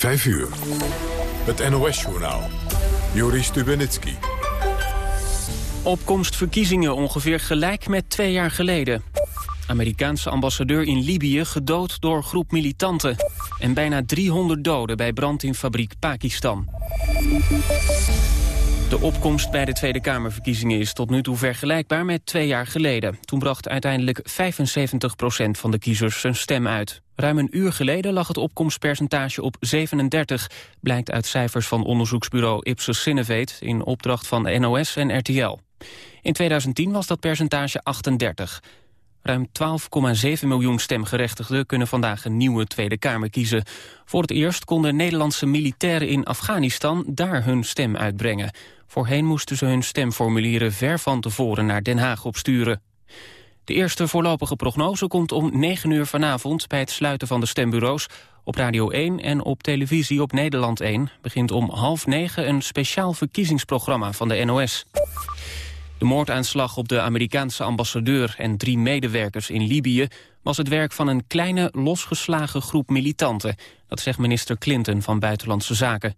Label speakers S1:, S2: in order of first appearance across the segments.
S1: 5 uur. Het NOS-journaal. Joris Stubenitski.
S2: Opkomstverkiezingen ongeveer gelijk met twee jaar geleden. Amerikaanse ambassadeur in Libië gedood door groep militanten. En bijna 300 doden bij brand in fabriek Pakistan. De opkomst bij de Tweede Kamerverkiezingen is tot nu toe vergelijkbaar met twee jaar geleden. Toen bracht uiteindelijk 75% van de kiezers zijn stem uit. Ruim een uur geleden lag het opkomstpercentage op 37, blijkt uit cijfers van onderzoeksbureau Ipsos Sinovate in opdracht van NOS en RTL. In 2010 was dat percentage 38. Ruim 12,7 miljoen stemgerechtigden kunnen vandaag een nieuwe Tweede Kamer kiezen. Voor het eerst konden Nederlandse militairen in Afghanistan daar hun stem uitbrengen. Voorheen moesten ze hun stemformulieren ver van tevoren naar Den Haag opsturen. De eerste voorlopige prognose komt om 9 uur vanavond... bij het sluiten van de stembureaus. Op Radio 1 en op televisie op Nederland 1... begint om half negen een speciaal verkiezingsprogramma van de NOS. De moordaanslag op de Amerikaanse ambassadeur en drie medewerkers in Libië... was het werk van een kleine, losgeslagen groep militanten. Dat zegt minister Clinton van Buitenlandse Zaken.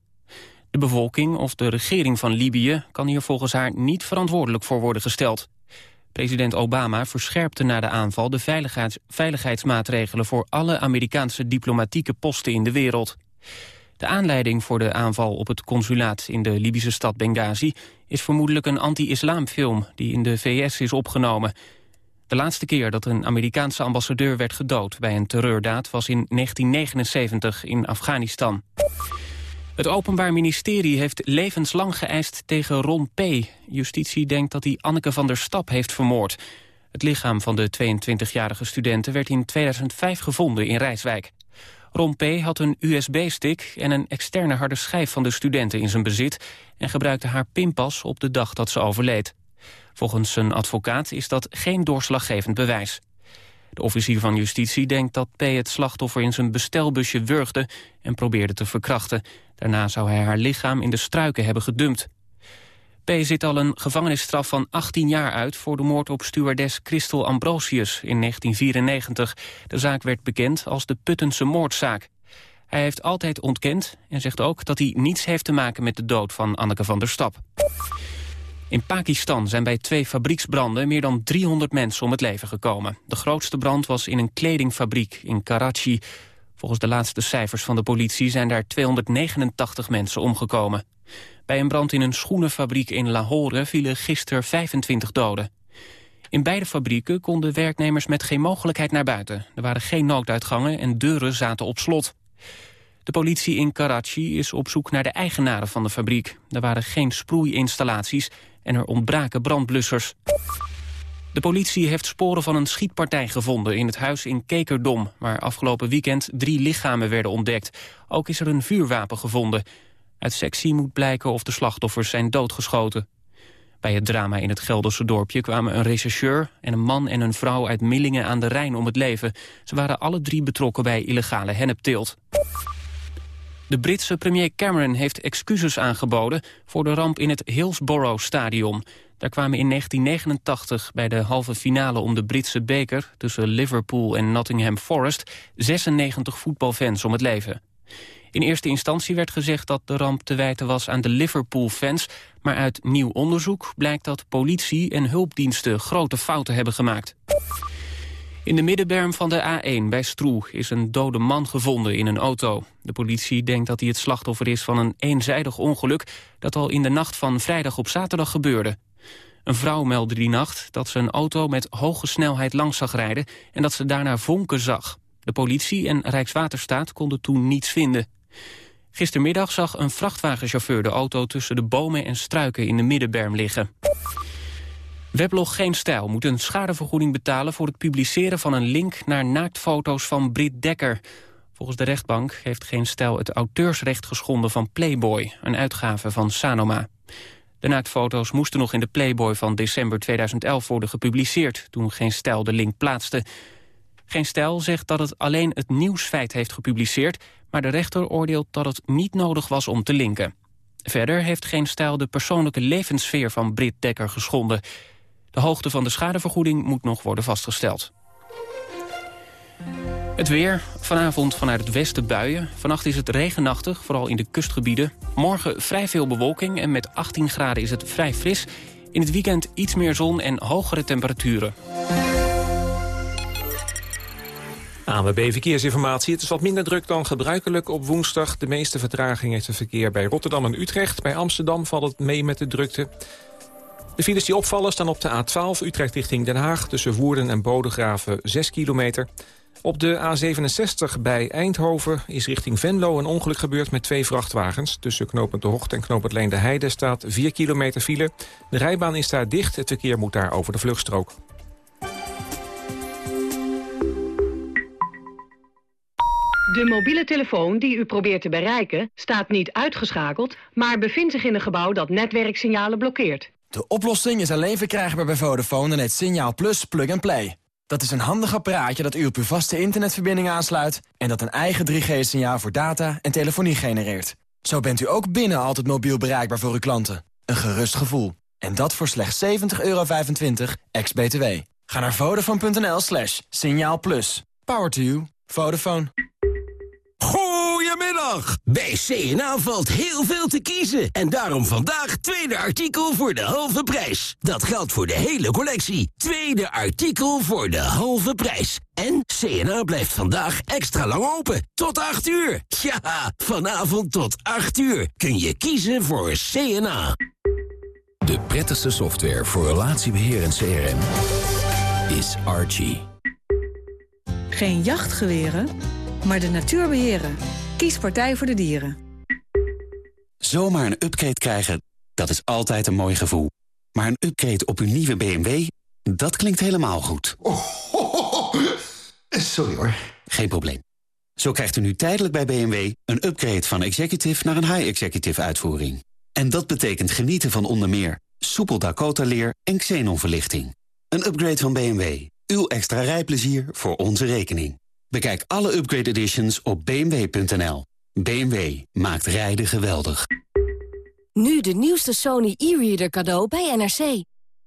S2: De bevolking of de regering van Libië kan hier volgens haar niet verantwoordelijk voor worden gesteld. President Obama verscherpte na de aanval de veiligheids veiligheidsmaatregelen voor alle Amerikaanse diplomatieke posten in de wereld. De aanleiding voor de aanval op het consulaat in de Libische stad Benghazi is vermoedelijk een anti-islamfilm die in de VS is opgenomen. De laatste keer dat een Amerikaanse ambassadeur werd gedood bij een terreurdaad was in 1979 in Afghanistan. Het Openbaar Ministerie heeft levenslang geëist tegen Ron P. Justitie denkt dat hij Anneke van der Stap heeft vermoord. Het lichaam van de 22-jarige studenten werd in 2005 gevonden in Rijswijk. Ron P. had een USB-stick en een externe harde schijf van de studenten in zijn bezit... en gebruikte haar pinpas op de dag dat ze overleed. Volgens zijn advocaat is dat geen doorslaggevend bewijs. De officier van justitie denkt dat P. het slachtoffer in zijn bestelbusje wurgde en probeerde te verkrachten. Daarna zou hij haar lichaam in de struiken hebben gedumpt. P. zit al een gevangenisstraf van 18 jaar uit... voor de moord op stewardess Christel Ambrosius in 1994. De zaak werd bekend als de Puttense moordzaak. Hij heeft altijd ontkend en zegt ook dat hij niets heeft te maken... met de dood van Anneke van der Stap. In Pakistan zijn bij twee fabrieksbranden meer dan 300 mensen om het leven gekomen. De grootste brand was in een kledingfabriek in Karachi. Volgens de laatste cijfers van de politie zijn daar 289 mensen omgekomen. Bij een brand in een schoenenfabriek in Lahore vielen gisteren 25 doden. In beide fabrieken konden werknemers met geen mogelijkheid naar buiten. Er waren geen nooduitgangen en deuren zaten op slot. De politie in Karachi is op zoek naar de eigenaren van de fabriek. Er waren geen sproeiinstallaties en er ontbraken brandblussers. De politie heeft sporen van een schietpartij gevonden in het huis in Kekerdom... waar afgelopen weekend drie lichamen werden ontdekt. Ook is er een vuurwapen gevonden. Uit sectie moet blijken of de slachtoffers zijn doodgeschoten. Bij het drama in het Gelderse dorpje kwamen een rechercheur... en een man en een vrouw uit Millingen aan de Rijn om het leven. Ze waren alle drie betrokken bij illegale hennepteelt. De Britse premier Cameron heeft excuses aangeboden... voor de ramp in het Hillsborough Stadion. Daar kwamen in 1989 bij de halve finale om de Britse beker... tussen Liverpool en Nottingham Forest 96 voetbalfans om het leven. In eerste instantie werd gezegd dat de ramp te wijten was aan de Liverpool-fans... maar uit nieuw onderzoek blijkt dat politie en hulpdiensten grote fouten hebben gemaakt. In de middenberm van de A1 bij Stroe is een dode man gevonden in een auto. De politie denkt dat hij het slachtoffer is van een eenzijdig ongeluk... dat al in de nacht van vrijdag op zaterdag gebeurde. Een vrouw meldde die nacht dat ze een auto met hoge snelheid langs zag rijden... en dat ze daarna vonken zag. De politie en Rijkswaterstaat konden toen niets vinden. Gistermiddag zag een vrachtwagenchauffeur de auto tussen de bomen en struiken in de middenberm liggen. Weblog Geen Stijl moet een schadevergoeding betalen voor het publiceren van een link naar naaktfoto's van Brit Dekker. Volgens de rechtbank heeft Geen Stijl het auteursrecht geschonden van Playboy, een uitgave van Sanoma. De naaktfoto's moesten nog in de Playboy van december 2011 worden gepubliceerd, toen Geen Stijl de link plaatste. Geen Stijl zegt dat het alleen het nieuwsfeit heeft gepubliceerd... maar de rechter oordeelt dat het niet nodig was om te linken. Verder heeft Geen Stijl de persoonlijke levenssfeer van Brit Dekker geschonden. De hoogte van de schadevergoeding moet nog worden vastgesteld. Het weer. Vanavond vanuit het westen buien. Vannacht is het regenachtig, vooral in de kustgebieden. Morgen vrij veel bewolking en met 18 graden is het vrij fris. In het weekend iets meer zon en hogere temperaturen.
S3: ANWB Verkeersinformatie. Het is wat minder druk dan gebruikelijk op woensdag. De meeste vertraging heeft het verkeer bij Rotterdam en Utrecht. Bij Amsterdam valt het mee met de drukte. De files die opvallen staan op de A12 Utrecht richting Den Haag... tussen Woerden en Bodegraven 6 kilometer. Op de A67 bij Eindhoven is richting Venlo een ongeluk gebeurd met twee vrachtwagens. Tussen knooppunt De Hocht en knooppunt Leen de Heide staat 4 kilometer file. De rijbaan is daar dicht, het verkeer moet daar over de vluchtstrook.
S4: De mobiele telefoon die u probeert te bereiken staat niet uitgeschakeld... maar bevindt zich in een gebouw dat netwerksignalen blokkeert.
S5: De oplossing is alleen verkrijgbaar bij Vodafone en het Signaal Plus Plug and Play. Dat is een handig apparaatje dat u op uw vaste internetverbinding aansluit... en dat een eigen 3G-signaal voor data en telefonie genereert. Zo bent u ook binnen altijd mobiel bereikbaar voor uw klanten. Een gerust gevoel. En dat voor slechts 70,25 euro ex-BTW. Ga naar vodafone.nl slash signaal plus. Power to you. Vodafone.
S6: Goedemiddag! Bij CNA valt heel veel te kiezen. En daarom vandaag tweede artikel voor de halve prijs. Dat geldt voor de hele collectie. Tweede artikel voor de halve prijs. En CNA blijft vandaag extra lang open. Tot 8 uur. Ja, vanavond tot 8 uur kun je kiezen voor CNA.
S7: De prettigste software voor relatiebeheer en CRM is Archie.
S8: Geen jachtgeweren, maar de natuur beheren. Kies Partij voor de Dieren.
S9: Zomaar een upgrade krijgen, dat is altijd een mooi gevoel. Maar een upgrade op uw nieuwe BMW, dat klinkt helemaal goed.
S10: Oh, Sorry hoor.
S9: Geen probleem. Zo krijgt u nu tijdelijk bij BMW een upgrade van executive naar een high-executive uitvoering. En dat betekent genieten van onder meer soepel Dakota-leer en xenonverlichting. Een upgrade van BMW. Uw extra rijplezier voor onze rekening. Bekijk alle upgrade editions op bmw.nl. BMW maakt rijden geweldig.
S11: Nu de nieuwste Sony e-reader cadeau bij NRC.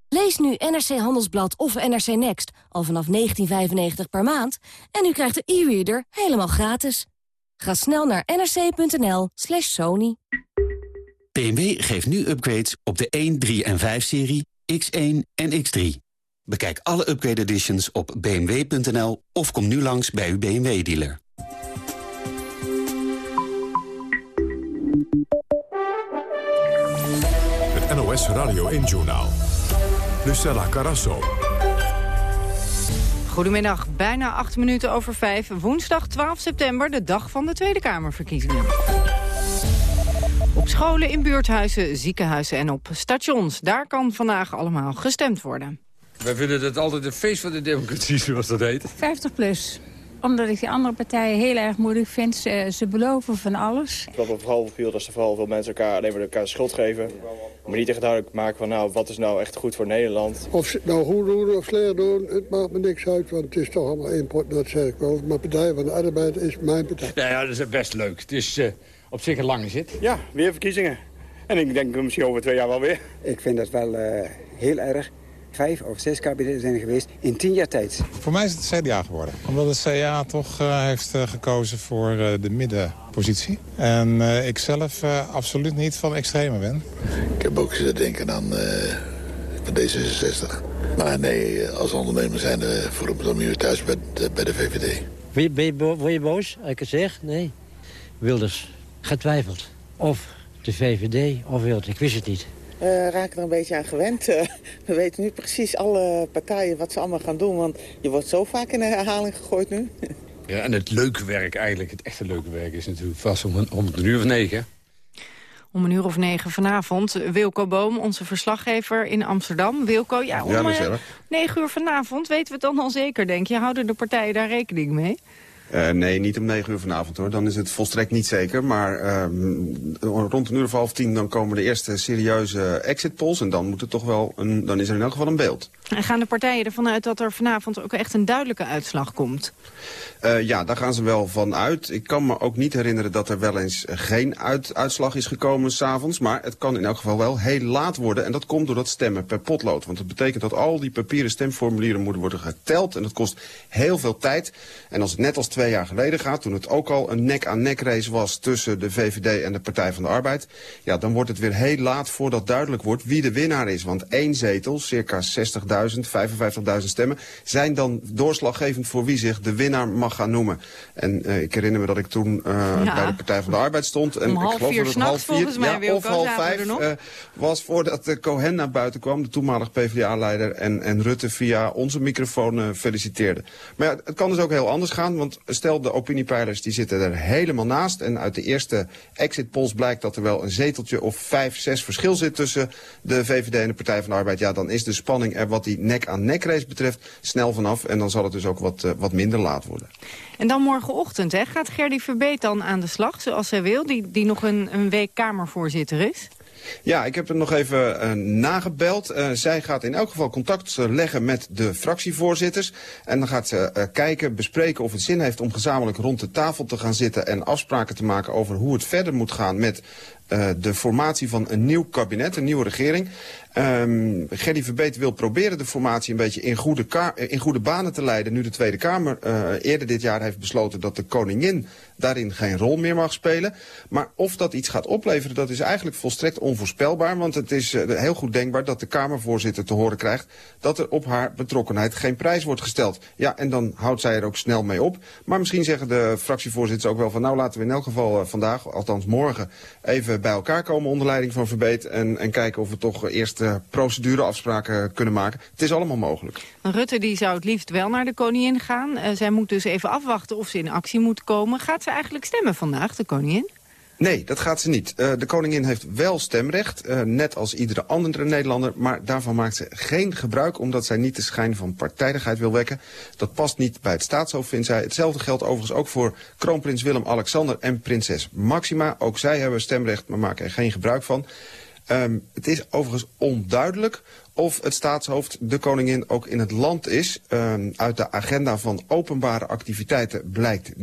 S11: Lees nu NRC Handelsblad of NRC Next al vanaf 19,95 per maand... en u krijgt de e-reader helemaal gratis. Ga snel naar nrc.nl slash sony.
S9: BMW geeft nu upgrades op de 1, 3 en 5-serie, X1 en X3. Bekijk alle upgrade editions op bmw.nl of kom nu langs bij uw BMW-dealer.
S12: Het NOS Radio 1-journaal. Lucella Carasso.
S13: Goedemiddag, bijna acht minuten over vijf. Woensdag 12 september, de dag van de Tweede Kamerverkiezingen. Op scholen, in buurthuizen, ziekenhuizen en op stations. Daar kan vandaag allemaal gestemd worden.
S14: Wij vinden het altijd een feest van de democratie, zoals dat heet.
S15: 50 plus omdat ik die andere partijen heel erg moeilijk vind. Ze, ze beloven van alles.
S16: Wat me vooral viel, dat ze vooral veel mensen elkaar alleen maar elkaar schuld geven. Maar niet echt duidelijk maken van nou, wat is nou echt goed voor Nederland.
S17: Of ze het nou goed doen of slecht doen, het maakt me niks uit. Want het is toch allemaal één pot, dat zeg ik wel. Maar Partij van de Arbeid is mijn partij.
S14: Nou ja, dat is best leuk. Het is uh, op zich een lange zit.
S16: Ja, weer verkiezingen. En ik denk misschien over twee jaar wel weer.
S18: Ik vind dat wel uh, heel erg vijf of zes kabinetten zijn geweest in tien jaar tijd.
S19: Voor mij is het CDA geworden. Omdat het CDA toch uh, heeft uh, gekozen voor uh, de middenpositie. En ik zelf absoluut niet van extreme ben.
S20: Ik heb ook zitten denken aan van D66. Maar nee, als ondernemer zijn er voor op meer thuis bij de, bij de VVD.
S21: Ben je, word je boos als ik het zeg? Nee. Wilders, getwijfeld. Of de VVD of Wilders, ik wist het niet.
S22: We raken er een beetje aan gewend. Uh, we weten nu precies alle partijen wat ze allemaal gaan doen. Want je wordt zo vaak in de herhaling gegooid nu.
S14: Ja, en het leuke werk eigenlijk, het echte leuke werk... is natuurlijk vast om een, om een uur of negen.
S13: Om een uur of negen vanavond. Wilco Boom, onze verslaggever in Amsterdam. Wilco, ja, om
S23: ja,
S13: negen uur vanavond weten we het dan al zeker, denk je. Houden de partijen daar rekening mee?
S23: Uh, nee, niet om 9 uur vanavond hoor. Dan is het volstrekt niet zeker. Maar uh, rond een uur of half tien dan komen de eerste serieuze exit polls. En dan, moet het toch wel een, dan is er in elk geval een beeld.
S13: En gaan de partijen ervan uit dat er vanavond ook echt een duidelijke uitslag komt?
S23: Uh, ja, daar gaan ze wel van uit. Ik kan me ook niet herinneren dat er wel eens geen uit, uitslag is gekomen s'avonds. Maar het kan in elk geval wel heel laat worden. En dat komt door dat stemmen per potlood. Want dat betekent dat al die papieren stemformulieren moeten worden geteld. En dat kost heel veel tijd. En als het net als twee jaar geleden gaat... toen het ook al een nek-aan-nek race was tussen de VVD en de Partij van de Arbeid... ja, dan wordt het weer heel laat voordat duidelijk wordt wie de winnaar is. Want één zetel, circa 60.000, 55.000 stemmen... zijn dan doorslaggevend voor wie zich de winnaar mag gaan noemen. En uh, ik herinner me dat ik toen uh, ja. bij de Partij van de Arbeid stond. En
S13: Om half
S23: ik geloof
S13: vier
S23: dat het half vier,
S13: mij,
S23: ja, of half vijf uh, was voordat de Cohen naar buiten kwam, de toenmalig PvdA-leider... En, en Rutte via onze microfoon feliciteerde. Maar ja, het kan dus ook heel anders gaan, want stel de opiniepeilers die zitten er helemaal naast... en uit de eerste exit polls blijkt dat er wel een zeteltje of vijf, zes verschil zit... tussen de VVD en de Partij van de Arbeid. Ja, dan is de spanning er wat die nek-aan-nek race betreft snel vanaf... en dan zal het dus ook wat, uh, wat minder laat worden.
S13: En dan morgenochtend, hè, gaat Gerdy Verbeet dan aan de slag, zoals zij wil... die, die nog een, een week Kamervoorzitter is?
S23: Ja, ik heb er nog even uh, nagebeld. Uh, zij gaat in elk geval contact uh, leggen met de fractievoorzitters. En dan gaat ze kijken, bespreken of het zin heeft om gezamenlijk rond de tafel te gaan zitten... en afspraken te maken over hoe het verder moet gaan met uh, de formatie van een nieuw kabinet, een nieuwe regering. Um, Gerdy Verbeet wil proberen de formatie een beetje in goede, in goede banen te leiden... nu de Tweede Kamer uh, eerder dit jaar heeft besloten dat de koningin daarin geen rol meer mag spelen. Maar of dat iets gaat opleveren, dat is eigenlijk volstrekt onvoorspelbaar. Want het is heel goed denkbaar dat de Kamervoorzitter te horen krijgt... dat er op haar betrokkenheid geen prijs wordt gesteld. Ja, en dan houdt zij er ook snel mee op. Maar misschien zeggen de fractievoorzitters ook wel van... nou, laten we in elk geval vandaag, althans morgen... even bij elkaar komen onder leiding van Verbeet... en, en kijken of we toch eerst uh, procedureafspraken kunnen maken. Het is allemaal mogelijk.
S13: Rutte die zou het liefst wel naar de koningin gaan. Zij moet dus even afwachten of ze in actie moet komen. Gaat ze eigenlijk stemmen vandaag, de koningin?
S23: Nee, dat gaat ze niet. Uh, de koningin heeft wel stemrecht, uh, net als iedere andere Nederlander... maar daarvan maakt ze geen gebruik omdat zij niet de schijn van partijdigheid wil wekken. Dat past niet bij het staatshoofd, vindt zij. Hetzelfde geldt overigens ook voor kroonprins Willem-Alexander en prinses Maxima. Ook zij hebben stemrecht, maar maken er geen gebruik van. Um, het is overigens onduidelijk of het staatshoofd de koningin ook in het land is. Um, uit de agenda van openbare activiteiten blijkt,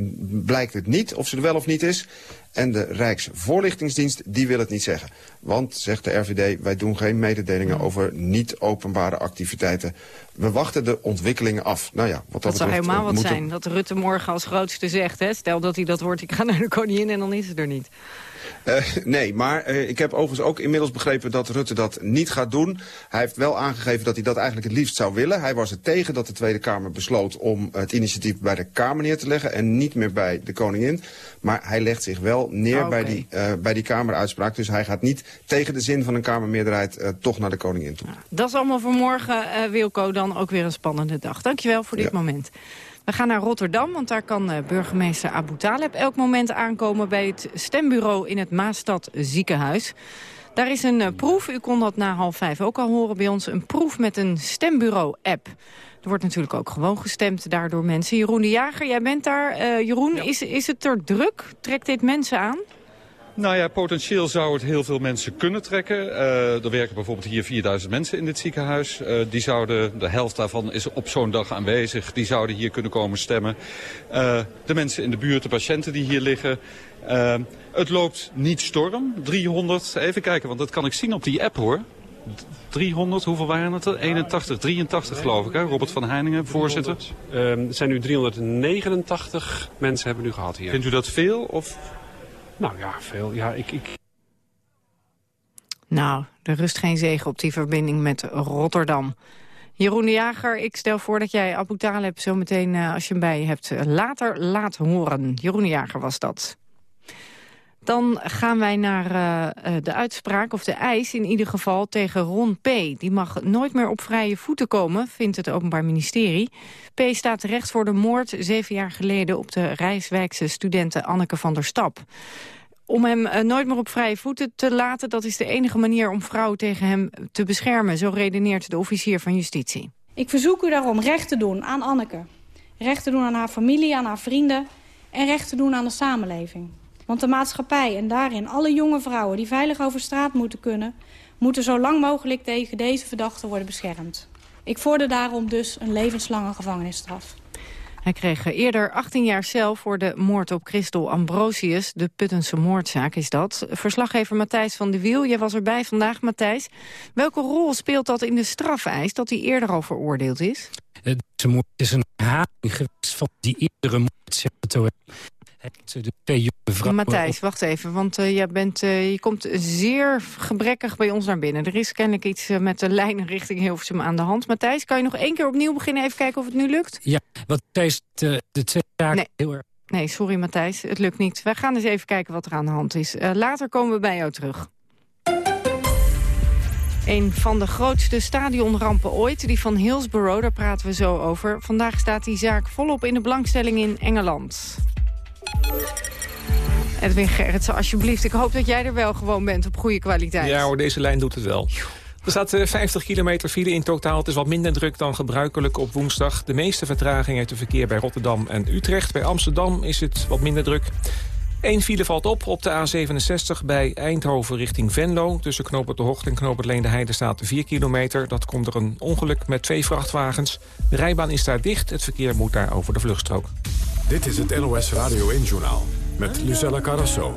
S23: blijkt het niet of ze er wel of niet is. En de Rijksvoorlichtingsdienst die wil het niet zeggen. Want, zegt de RVD, wij doen geen mededelingen over niet-openbare activiteiten. We wachten de ontwikkelingen af. Nou ja, wat dat,
S13: dat zou helemaal wat zijn, dat Rutte morgen als grootste zegt. Hè? Stel dat hij dat wordt, ik ga naar de koningin en dan is het er niet.
S23: Uh, nee, maar uh, ik heb overigens ook inmiddels begrepen dat Rutte dat niet gaat doen. Hij heeft wel aangegeven dat hij dat eigenlijk het liefst zou willen. Hij was er tegen dat de Tweede Kamer besloot om het initiatief bij de Kamer neer te leggen... en niet meer bij de koningin. Maar hij legt zich wel neer oh, okay. bij, die, uh, bij die Kameruitspraak. Dus hij gaat niet tegen de zin van een Kamermeerderheid toch naar de koningin toe.
S13: Ja, dat is allemaal voor morgen, Wilco, dan ook weer een spannende dag. Dankjewel voor dit ja. moment. We gaan naar Rotterdam, want daar kan burgemeester Abu Taleb elk moment aankomen bij het stembureau in het Maastad ziekenhuis. Daar is een uh, proef, u kon dat na half vijf ook al horen bij ons, een proef met een stembureau-app. Er wordt natuurlijk ook gewoon gestemd daardoor mensen. Jeroen de Jager, jij bent daar. Uh, Jeroen, ja. is, is het er druk? Trekt dit mensen aan?
S24: Nou ja, potentieel zou het heel veel mensen kunnen trekken. Uh, er werken bijvoorbeeld hier 4000 mensen in dit ziekenhuis. Uh, die zouden, de helft daarvan is op zo'n dag aanwezig. Die zouden hier kunnen komen stemmen. Uh, de mensen in de buurt, de patiënten die hier liggen. Het loopt niet storm. 300, even kijken, want dat kan ik zien op die app hoor. 300, hoeveel waren het er? 81, 83 geloof ik, hè? Robert van Heiningen, voorzitter.
S25: 300, uh, het zijn nu 389 mensen hebben we nu gehad hier.
S24: Vindt u dat veel? Of...
S25: Nou ja, veel. Ja, ik, ik...
S13: Nou, er rust geen zegen op die verbinding met Rotterdam. Jeroen de Jager, ik stel voor dat jij Abu Taleb zo meteen, uh, als je hem bij je hebt, later laat horen. Jeroen de Jager was dat. Dan gaan wij naar uh, de uitspraak, of de eis in ieder geval, tegen Ron P. Die mag nooit meer op vrije voeten komen, vindt het Openbaar Ministerie. P. staat terecht voor de moord zeven jaar geleden op de Rijswijkse studente Anneke van der Stap. Om hem uh, nooit meer op vrije voeten te laten, dat is de enige manier om vrouwen tegen hem te beschermen. Zo redeneert de officier van justitie.
S26: Ik verzoek u daarom recht te doen aan Anneke. Recht te doen aan haar familie, aan haar vrienden en recht te doen aan de samenleving. Want de maatschappij en daarin alle jonge vrouwen die veilig over straat moeten kunnen... moeten zo lang mogelijk tegen deze verdachten worden beschermd. Ik vorder daarom dus een levenslange gevangenisstraf.
S13: Hij kreeg eerder 18 jaar cel voor de moord op Christel Ambrosius. De Puttense moordzaak is dat. Verslaggever Matthijs van de Wiel, jij was erbij vandaag, Matthijs. Welke rol speelt dat in de strafeis dat hij eerder al veroordeeld is?
S27: moord is een herhaling geweest van die eerdere moord, de twee jonge vrouwen...
S13: Matthijs, wacht even, want uh, jij bent, uh, je komt zeer gebrekkig bij ons naar binnen. Er is kennelijk iets uh, met de lijn richting Hilversum aan de hand. Matthijs, kan je nog één keer opnieuw beginnen? Even kijken of het nu lukt?
S27: Ja, wat is de, de twee zaken
S13: nee.
S27: heel erg...
S13: Nee, sorry Matthijs, het lukt niet. Wij gaan eens even kijken wat er aan de hand is. later komen we bij jou terug. Een van de grootste stadionrampen ooit, die van Hillsborough, daar praten we zo over. Vandaag staat die zaak volop in de belangstelling in Engeland. Edwin Gerritsen, alsjeblieft. Ik hoop dat jij er wel gewoon bent op goede kwaliteit.
S3: Ja hoor, deze lijn doet het wel. Er staat 50 kilometer file in totaal. Het is wat minder druk dan gebruikelijk op woensdag. De meeste vertraging heeft de verkeer bij Rotterdam en Utrecht. Bij Amsterdam is het wat minder druk. Eén file valt op op de A67 bij Eindhoven richting Venlo. Tussen Knoopert de Hocht en Knoopert Leende Heide staat 4 kilometer. Dat komt er een ongeluk met twee vrachtwagens. De rijbaan is daar dicht. Het verkeer moet daar over de vluchtstrook.
S1: Dit is het NOS Radio 1-journaal met Lucella Carrasso.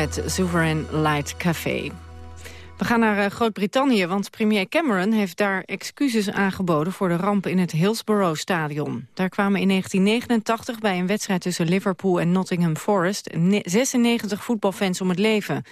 S13: Met Sovereign Light Café. We gaan naar uh, Groot-Brittannië, want premier Cameron heeft daar excuses aangeboden voor de ramp in het Hillsborough-stadion. Daar kwamen in 1989 bij een wedstrijd tussen Liverpool en Nottingham Forest 96 voetbalfans om het leven.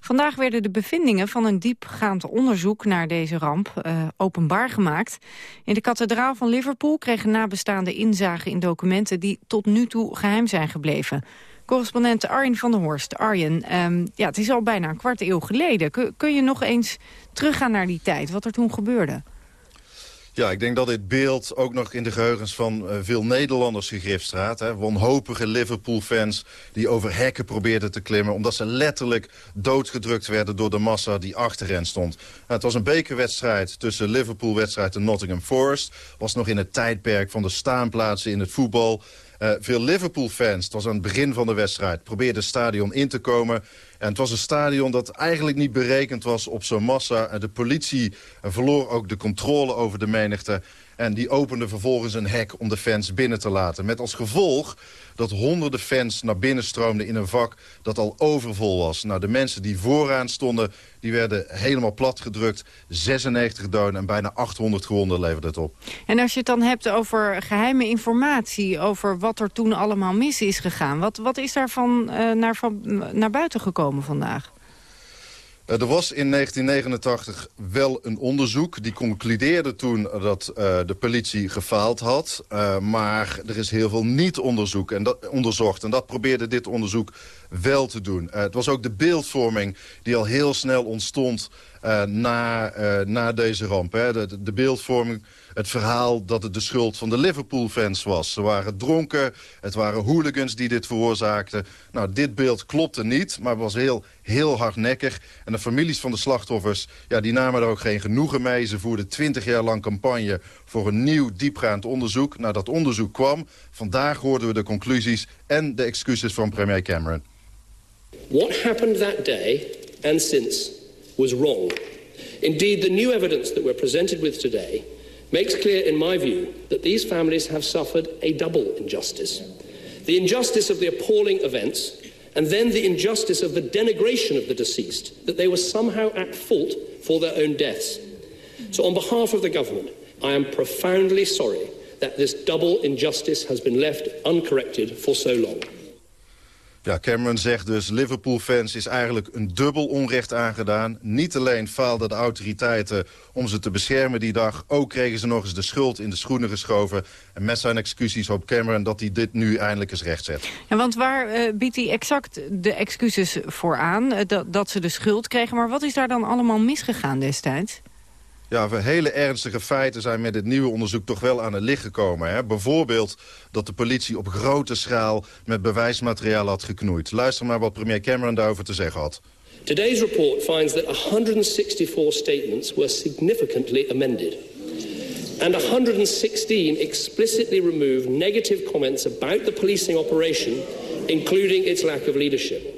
S13: Vandaag werden de bevindingen van een diepgaand onderzoek naar deze ramp uh, openbaar gemaakt. In de kathedraal van Liverpool kregen nabestaanden inzage in documenten die tot nu toe geheim zijn gebleven. Correspondent Arjen van der Horst. Arjen, ehm, ja, het is al bijna een kwart eeuw geleden. Kun, kun je nog eens teruggaan naar die tijd, wat er toen gebeurde?
S28: Ja, ik denk dat dit beeld ook nog in de geheugens van uh, veel Nederlanders gegrift staat. Hè. Wanhopige Liverpool-fans die over hekken probeerden te klimmen... omdat ze letterlijk doodgedrukt werden door de massa die achter hen stond. Nou, het was een bekerwedstrijd tussen Liverpool-wedstrijd en Nottingham Forest. was nog in het tijdperk van de staanplaatsen in het voetbal... Uh, veel Liverpool-fans, het was aan het begin van de wedstrijd... probeerden het stadion in te komen. En het was een stadion dat eigenlijk niet berekend was op zo'n massa. De politie verloor ook de controle over de menigte. En die opende vervolgens een hek om de fans binnen te laten. Met als gevolg dat honderden fans naar binnen stroomden in een vak dat al overvol was. Nou, de mensen die vooraan stonden, die werden helemaal platgedrukt. 96 doden en bijna 800 gewonden leverde het op.
S13: En als je het dan hebt over geheime informatie... over wat er toen allemaal mis is gegaan... wat, wat is daarvan uh, naar, van, naar buiten gekomen vandaag?
S28: Eh, er was in 1989 wel een onderzoek. Die concludeerde toen dat uh, de politie gefaald had. Uh, maar er is heel veel niet-onderzoek en dat, onderzocht. En dat probeerde dit onderzoek wel te doen. Het was ook de beeldvorming die al heel snel ontstond na, na deze ramp. Hè. De, de beeldvorming het verhaal dat het de schuld van de Liverpool-fans was. Ze waren dronken, het waren hooligans die dit veroorzaakten. Nou, dit beeld klopte niet, maar was heel, heel hardnekkig. En de families van de slachtoffers, ja, die namen er ook geen genoegen mee. Ze voerden twintig jaar lang campagne voor een nieuw diepgaand onderzoek. Nou, dat onderzoek kwam. Vandaag hoorden we de conclusies en de excuses van premier Cameron.
S29: What happened that day and since was wrong. Indeed, the new evidence that we're presented with today makes clear, in my view, that these families have suffered a double injustice. The injustice of the appalling events, and then the injustice of the denigration of the deceased, that they were somehow at fault for their own deaths. So, on behalf of the government, I am profoundly sorry that this double injustice has been left uncorrected for so long.
S28: Ja, Cameron zegt dus, Liverpool-fans is eigenlijk een dubbel onrecht aangedaan. Niet alleen faalden de autoriteiten om ze te beschermen die dag... ook kregen ze nog eens de schuld in de schoenen geschoven. En met zijn excuses hoopt Cameron dat hij dit nu eindelijk eens rechtzet.
S13: Ja, want waar uh, biedt hij exact de excuses voor aan? Uh, dat, dat ze de schuld kregen. Maar wat is daar dan allemaal misgegaan destijds?
S28: Ja, hele ernstige feiten zijn met dit nieuwe onderzoek toch wel aan het licht gekomen. Hè? Bijvoorbeeld dat de politie op grote schaal met bewijsmateriaal had geknoeid. Luister maar wat premier Cameron daarover te zeggen had.
S29: Today's report finds that 164 statements were significantly amended. And 116 explicitly removed negative comments about the policing operation, including its lack of leadership.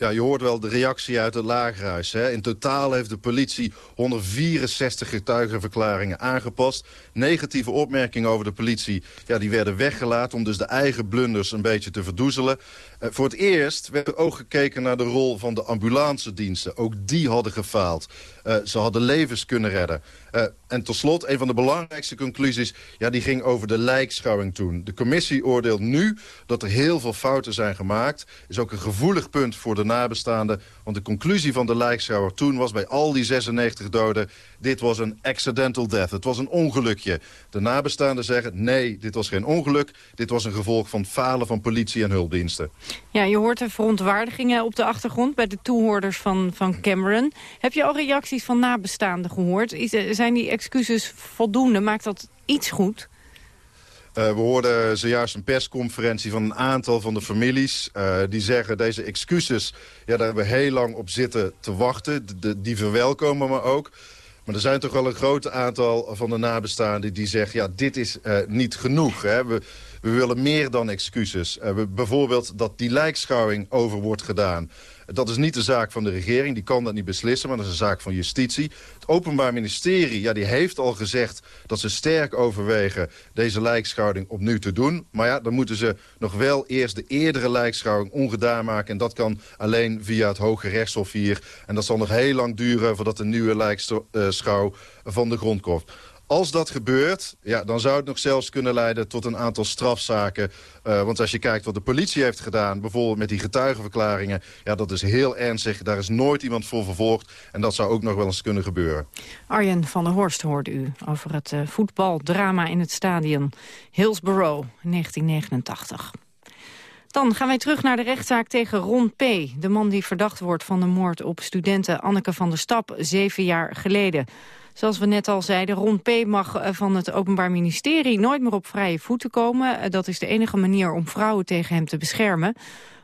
S28: Ja, je hoort wel de reactie uit het lagerhuis. Hè. In totaal heeft de politie 164 getuigenverklaringen aangepast. Negatieve opmerkingen over de politie ja, die werden weggelaten... om dus de eigen blunders een beetje te verdoezelen. Uh, voor het eerst werd er ook gekeken naar de rol van de ambulance diensten. Ook die hadden gefaald. Uh, ze hadden levens kunnen redden. Uh, en tot slot, een van de belangrijkste conclusies... Ja, die ging over de lijkschouwing toen. De commissie oordeelt nu dat er heel veel fouten zijn gemaakt. Is ook een gevoelig punt voor de nabestaanden. Want de conclusie van de lijkschouwer toen was bij al die 96 doden... dit was een accidental death, het was een ongelukje. De nabestaanden zeggen, nee, dit was geen ongeluk. Dit was een gevolg van falen van politie en hulpdiensten.
S13: Ja, je hoort de verontwaardigingen op de achtergrond... bij de toehoorders van, van Cameron. Heb je al reacties van nabestaanden gehoord? Is, zijn die excuses voldoende? Maakt dat iets goed?
S28: Uh, we hoorden zojuist een persconferentie van een aantal van de families. Uh, die zeggen deze excuses, ja, daar hebben we heel lang op zitten te wachten. Die verwelkomen we ook. Maar er zijn toch wel een groot aantal van de nabestaanden die zeggen... ja, dit is uh, niet genoeg. Hè? We, we willen meer dan excuses. We, bijvoorbeeld dat die lijkschouwing over wordt gedaan. Dat is niet de zaak van de regering, die kan dat niet beslissen... maar dat is een zaak van justitie. Het Openbaar Ministerie ja, die heeft al gezegd dat ze sterk overwegen... deze lijkschouwing opnieuw te doen. Maar ja, dan moeten ze nog wel eerst de eerdere lijkschouwing ongedaan maken. En dat kan alleen via het Hoge Rechtshof hier. En dat zal nog heel lang duren voordat de nieuwe lijkschouw van de grond komt. Als dat gebeurt, ja, dan zou het nog zelfs kunnen leiden tot een aantal strafzaken. Uh, want als je kijkt wat de politie heeft gedaan, bijvoorbeeld met die getuigenverklaringen... ja, dat is heel ernstig. Daar is nooit iemand voor vervolgd. En dat zou ook nog wel eens kunnen gebeuren.
S13: Arjen van der Horst hoorde u over het uh, voetbaldrama in het stadion Hillsborough in 1989. Dan gaan wij terug naar de rechtszaak tegen Ron P., de man die verdacht wordt van de moord op studenten Anneke van der Stap zeven jaar geleden. Zoals we net al zeiden, Ron P. mag eh, van het Openbaar Ministerie nooit meer op vrije voeten komen. Eh, Dat is de enige manier om vrouwen tegen hem te beschermen.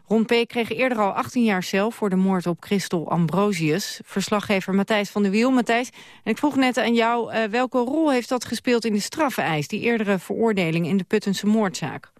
S13: Ron P. kreeg eerder al 18 jaar cel voor de moord op Christel Ambrosius. Verslaggever Matthijs van der Wiel. Matthijs, en ik vroeg net aan jou, uh, welke rol heeft dat gespeeld in de straffeis, die eerdere veroordeling in de Puttense moordzaak?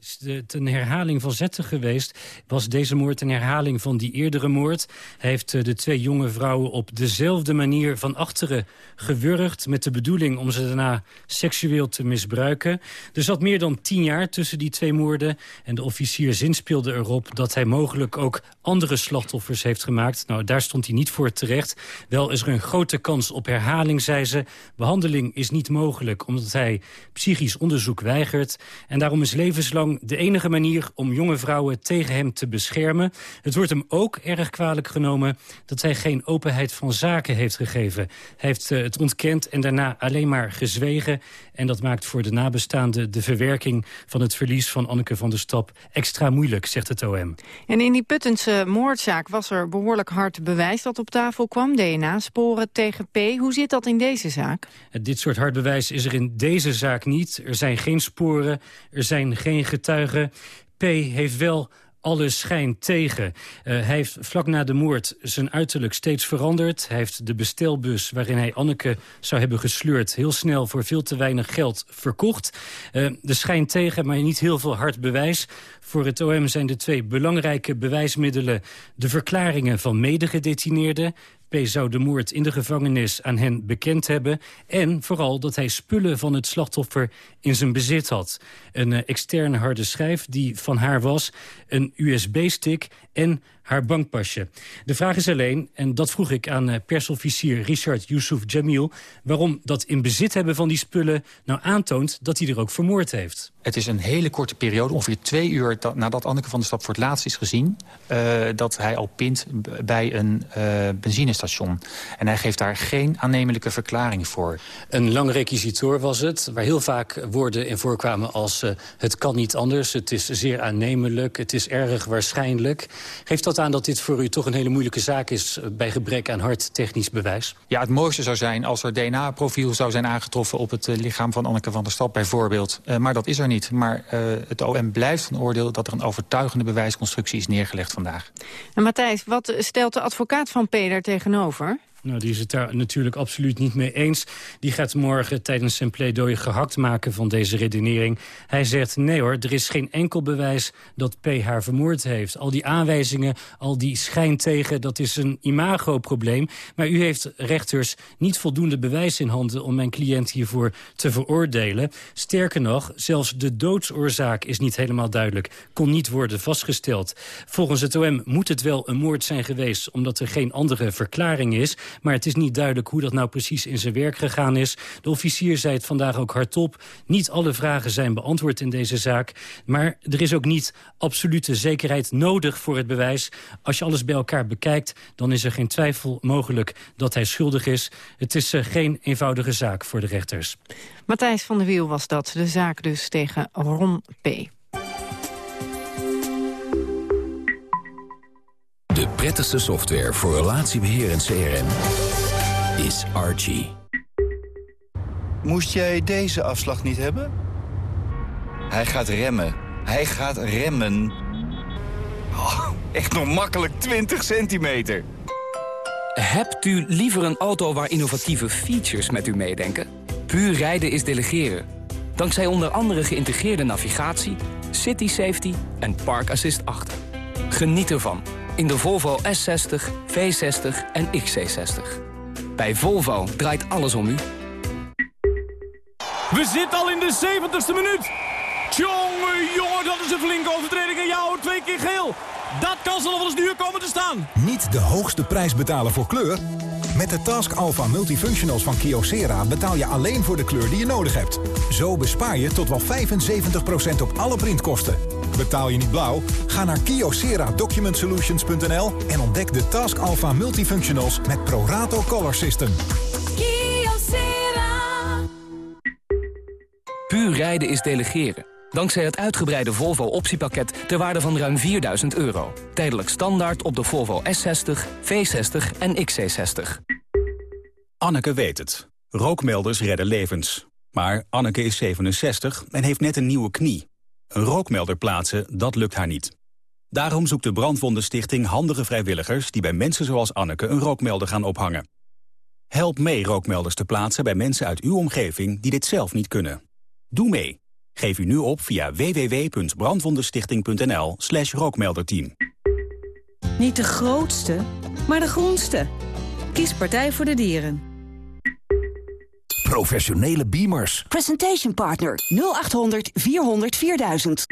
S27: Is het een herhaling van zetten geweest? Was deze moord een herhaling van die eerdere moord? Hij heeft de twee jonge vrouwen op dezelfde manier van achteren gewurgd... met de bedoeling om ze daarna seksueel te misbruiken. Er zat meer dan tien jaar tussen die twee moorden... en de officier zinspeelde erop dat hij mogelijk ook andere slachtoffers heeft gemaakt. Nou, daar stond hij niet voor terecht. Wel is er een grote kans op herhaling, zei ze. Behandeling is niet mogelijk omdat hij psychisch onderzoek weigert. En daarom is levenslang de enige manier om jonge vrouwen tegen hem te beschermen. Het wordt hem ook erg kwalijk genomen dat hij geen openheid van zaken heeft gegeven. Hij heeft uh, het ontkend en daarna alleen maar gezwegen. En dat maakt voor de nabestaanden de verwerking van het verlies van Anneke van der Stap extra moeilijk, zegt het OM.
S13: En in die Puttense moordzaak was er behoorlijk hard bewijs dat op tafel kwam. DNA-sporen tegen P. Hoe zit dat in deze zaak?
S27: Dit soort hard bewijs is er in deze zaak niet. Er zijn geen sporen, er zijn geen getuigen. P. heeft wel alle schijn tegen. Uh, hij heeft vlak na de moord zijn uiterlijk steeds veranderd. Hij heeft de bestelbus waarin hij Anneke zou hebben gesleurd... heel snel voor veel te weinig geld verkocht. Uh, de schijn tegen, maar niet heel veel hard bewijs. Voor het OM zijn de twee belangrijke bewijsmiddelen... de verklaringen van medegedetineerden... Zou de moord in de gevangenis aan hen bekend hebben... en vooral dat hij spullen van het slachtoffer in zijn bezit had. Een uh, externe harde schijf die van haar was, een USB-stick en haar bankpasje. De vraag is alleen, en dat vroeg ik aan uh, persofficier Richard Yusuf Jamil... waarom dat in bezit hebben van die spullen nou aantoont dat hij er ook vermoord heeft.
S30: Het is een hele korte periode, ongeveer twee uur nadat Anneke van der Stap voor het laatst is gezien... Uh, dat hij al pint bij een uh, benzinestation. En hij geeft daar geen aannemelijke verklaring voor.
S27: Een lang requisitor was het, waar heel vaak woorden in voorkwamen als... Uh, het kan niet anders, het is zeer aannemelijk, het is erg waarschijnlijk. Geeft dat aan dat dit voor u toch een hele moeilijke zaak is... bij gebrek aan hard technisch bewijs?
S30: Ja, het mooiste zou zijn als er DNA-profiel zou zijn aangetroffen... op het lichaam van Anneke van der Stap bijvoorbeeld. maar dat is er niet. Maar uh, het OM blijft van oordeel dat er een overtuigende bewijsconstructie is neergelegd vandaag.
S13: En Matthijs, wat stelt de advocaat van Peder tegenover?
S27: Nou, die is het daar natuurlijk absoluut niet mee eens. Die gaat morgen tijdens zijn pleidooi gehakt maken van deze redenering. Hij zegt, nee hoor, er is geen enkel bewijs dat P haar vermoord heeft. Al die aanwijzingen, al die schijn tegen, dat is een imagoprobleem. Maar u heeft rechters niet voldoende bewijs in handen... om mijn cliënt hiervoor te veroordelen. Sterker nog, zelfs de doodsoorzaak is niet helemaal duidelijk. Kon niet worden vastgesteld. Volgens het OM moet het wel een moord zijn geweest... omdat er geen andere verklaring is... Maar het is niet duidelijk hoe dat nou precies in zijn werk gegaan is. De officier zei het vandaag ook hardop. Niet alle vragen zijn beantwoord in deze zaak. Maar er is ook niet absolute zekerheid nodig voor het bewijs. Als je alles bij elkaar bekijkt, dan is er geen twijfel mogelijk dat hij schuldig is. Het is uh, geen eenvoudige zaak voor de rechters.
S13: Matthijs van der Wiel was dat, de zaak dus tegen Ron P.
S31: De prettigste software voor relatiebeheer en CRM is Archie.
S32: Moest jij deze afslag niet hebben? Hij gaat remmen. Hij gaat remmen. Oh, echt nog makkelijk 20 centimeter.
S33: Hebt u liever een auto waar innovatieve features met u meedenken? Puur rijden is delegeren. Dankzij onder andere geïntegreerde navigatie, city safety en park assist 8. Geniet ervan in de Volvo S60, V60 en XC60. Bij Volvo draait alles om u.
S34: We zitten al in de 70ste minuut. Tjonge, jongen, dat is een flinke overtreding. En jou twee keer geel. Dat kan ze nog wel eens duur komen te staan.
S12: Niet de hoogste prijs betalen voor kleur? Met de Task Alpha Multifunctionals van Kyocera betaal je alleen voor de kleur die je nodig hebt. Zo bespaar je tot wel 75% op alle printkosten. Betaal je niet blauw? Ga naar kyocera-document-solutions.nl en ontdek de Task Alpha Multifunctionals met Prorato Color System.
S33: Kyocera. Puur rijden is delegeren. Dankzij het uitgebreide Volvo optiepakket ter waarde van ruim 4000 euro. Tijdelijk standaard op de Volvo S60, V60 en XC60.
S14: Anneke weet het. Rookmelders redden levens. Maar Anneke is 67 en heeft net een nieuwe knie. Een rookmelder plaatsen, dat lukt haar niet. Daarom zoekt de Brandwondenstichting handige vrijwilligers... die bij mensen zoals Anneke een rookmelder gaan ophangen. Help mee rookmelders te plaatsen bij mensen uit uw omgeving... die dit zelf niet kunnen. Doe mee. Geef u nu op via www.brandwondenstichting.nl slash rookmelderteam.
S35: Niet de grootste, maar de groenste. Kies Partij voor de Dieren.
S36: Professionele beamers.
S35: Presentation Partner 0800 400 4000.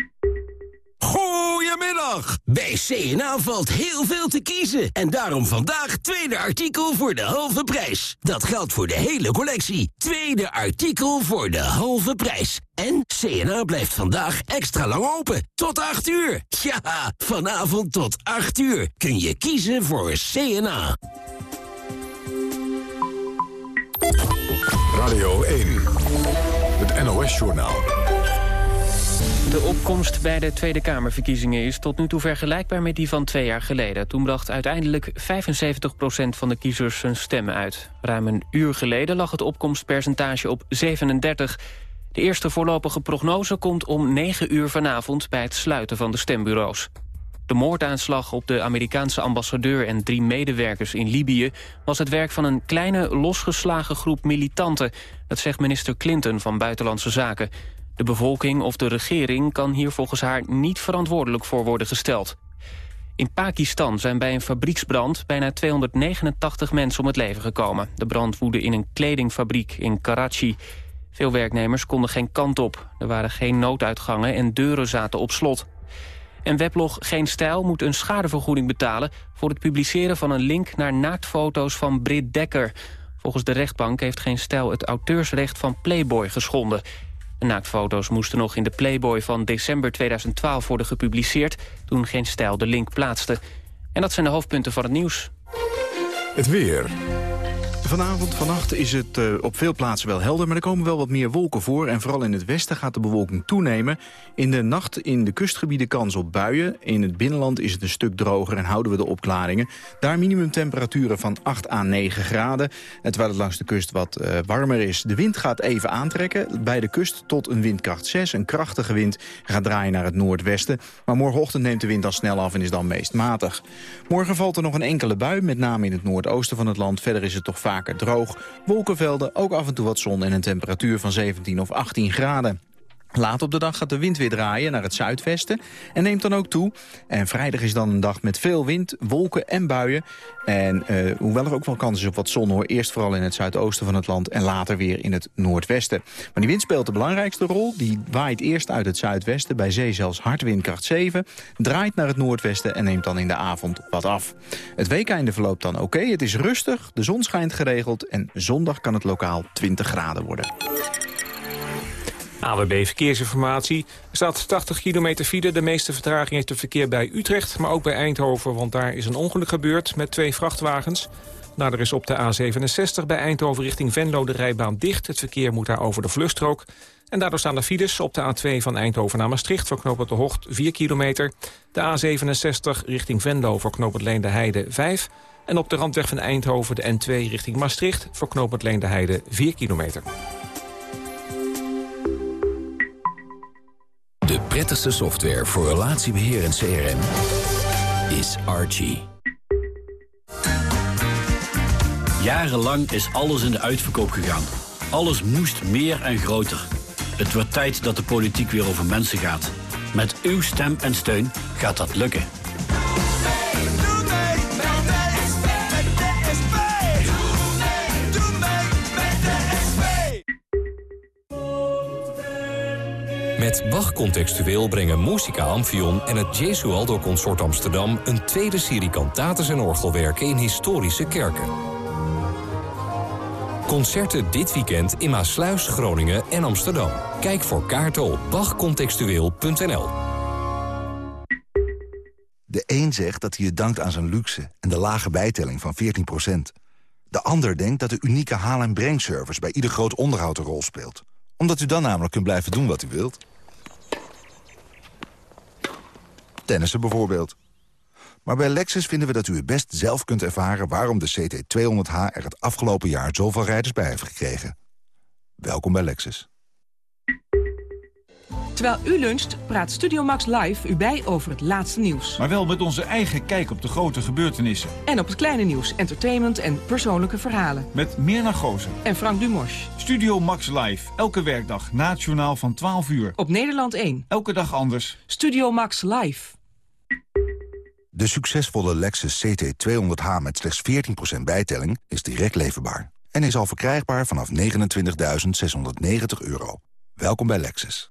S6: Goedemiddag! Bij CNA valt heel veel te kiezen. En daarom vandaag tweede artikel voor de halve prijs. Dat geldt voor de hele collectie. Tweede artikel voor de halve prijs. En CNA blijft vandaag extra lang open. Tot 8 uur. Ja, vanavond tot 8 uur kun je kiezen voor CNA.
S12: Radio 1. Het NOS-journaal.
S2: De opkomst bij de Tweede Kamerverkiezingen is tot nu toe vergelijkbaar met die van twee jaar geleden. Toen bracht uiteindelijk 75% van de kiezers zijn stemmen uit. Ruim een uur geleden lag het opkomstpercentage op 37. De eerste voorlopige prognose komt om 9 uur vanavond bij het sluiten van de stembureaus. De moordaanslag op de Amerikaanse ambassadeur en drie medewerkers in Libië... was het werk van een kleine, losgeslagen groep militanten. Dat zegt minister Clinton van Buitenlandse Zaken. De bevolking of de regering kan hier volgens haar niet verantwoordelijk voor worden gesteld. In Pakistan zijn bij een fabrieksbrand bijna 289 mensen om het leven gekomen. De brand woedde in een kledingfabriek in Karachi. Veel werknemers konden geen kant op. Er waren geen nooduitgangen en deuren zaten op slot. En weblog Geen Stijl moet een schadevergoeding betalen... voor het publiceren van een link naar naaktfoto's van Britt Dekker. Volgens de rechtbank heeft Geen Stijl het auteursrecht van Playboy geschonden. De naaktfoto's moesten nog in de Playboy van december 2012 worden gepubliceerd... toen Geen Stijl de link plaatste. En dat zijn de hoofdpunten van het nieuws.
S12: Het weer.
S37: Vanavond, vannacht is het uh, op veel plaatsen wel helder... maar er komen wel wat meer wolken voor... en vooral in het westen gaat de bewolking toenemen. In de nacht in de kustgebieden kans op buien. In het binnenland is het een stuk droger en houden we de opklaringen. Daar minimumtemperaturen van 8 à 9 graden. En terwijl het langs de kust wat uh, warmer is. De wind gaat even aantrekken. Bij de kust tot een windkracht 6. Een krachtige wind gaat draaien naar het noordwesten. Maar morgenochtend neemt de wind dan snel af en is dan meest matig. Morgen valt er nog een enkele bui, met name in het noordoosten van het land. Verder is het toch vaak droog. Wolkenvelden, ook af en toe wat zon en een temperatuur van 17 of 18 graden. Laat op de dag gaat de wind weer draaien naar het zuidwesten en neemt dan ook toe. En vrijdag is dan een dag met veel wind, wolken en buien. En uh, hoewel er ook wel kans is op wat zon hoor, eerst vooral in het zuidoosten van het land en later weer in het noordwesten. Maar die wind speelt de belangrijkste rol. Die waait eerst uit het zuidwesten, bij zee zelfs hard windkracht 7, draait naar het noordwesten en neemt dan in de avond wat af. Het weekeinde verloopt dan oké, het is rustig, de zon schijnt geregeld en zondag kan het lokaal 20 graden worden.
S3: AWB Verkeersinformatie. Er staat 80 kilometer file. De meeste vertraging heeft het verkeer bij Utrecht, maar ook bij Eindhoven... want daar is een ongeluk gebeurd met twee vrachtwagens. Nou, er is op de A67 bij Eindhoven richting Venlo de rijbaan dicht. Het verkeer moet daar over de vluchtstrook. En daardoor staan de files op de A2 van Eindhoven naar Maastricht... voor knooppunt de Hocht 4 kilometer. De A67 richting Venlo voor knooppunt Leende Heide 5. En op de randweg van Eindhoven de N2 richting Maastricht... voor knooppunt Leende Heide 4 kilometer.
S36: De prettigste software voor relatiebeheer en CRM is Archie.
S32: Jarenlang is alles in de uitverkoop gegaan. Alles moest meer en groter. Het wordt tijd dat de politiek weer over mensen gaat. Met uw stem en steun gaat dat lukken.
S38: Met Bach Contextueel brengen Musica Amphion en het Jesualdo Consort Amsterdam... een tweede serie kantates en orgelwerken in historische kerken. Concerten dit weekend in Maasluis, Groningen en Amsterdam. Kijk voor kaarten op bachcontextueel.nl.
S39: De een zegt dat hij je dankt aan zijn luxe en de lage bijtelling van 14% De ander denkt dat de unieke haal- en brengservice bij ieder groot onderhoud een rol speelt. Omdat u dan namelijk kunt blijven doen wat u wilt. Tennissen bijvoorbeeld. Maar bij Lexus vinden we dat u het best zelf kunt ervaren... waarom de CT200H er het afgelopen jaar zoveel rijders bij heeft gekregen. Welkom bij Lexus.
S40: Terwijl u luncht, praat Studio Max Live u bij over het laatste nieuws.
S41: Maar wel met onze eigen kijk op de grote gebeurtenissen.
S40: En op het kleine nieuws, entertainment en persoonlijke verhalen.
S41: Met Mirna Gozen.
S40: En Frank Dumos.
S41: Studio Max Live, elke werkdag na het journaal van 12 uur.
S40: Op Nederland 1.
S41: Elke dag anders.
S40: Studio Max Live.
S39: De succesvolle Lexus CT200H met slechts 14% bijtelling is direct leverbaar. En is al verkrijgbaar vanaf 29.690 euro. Welkom bij Lexus.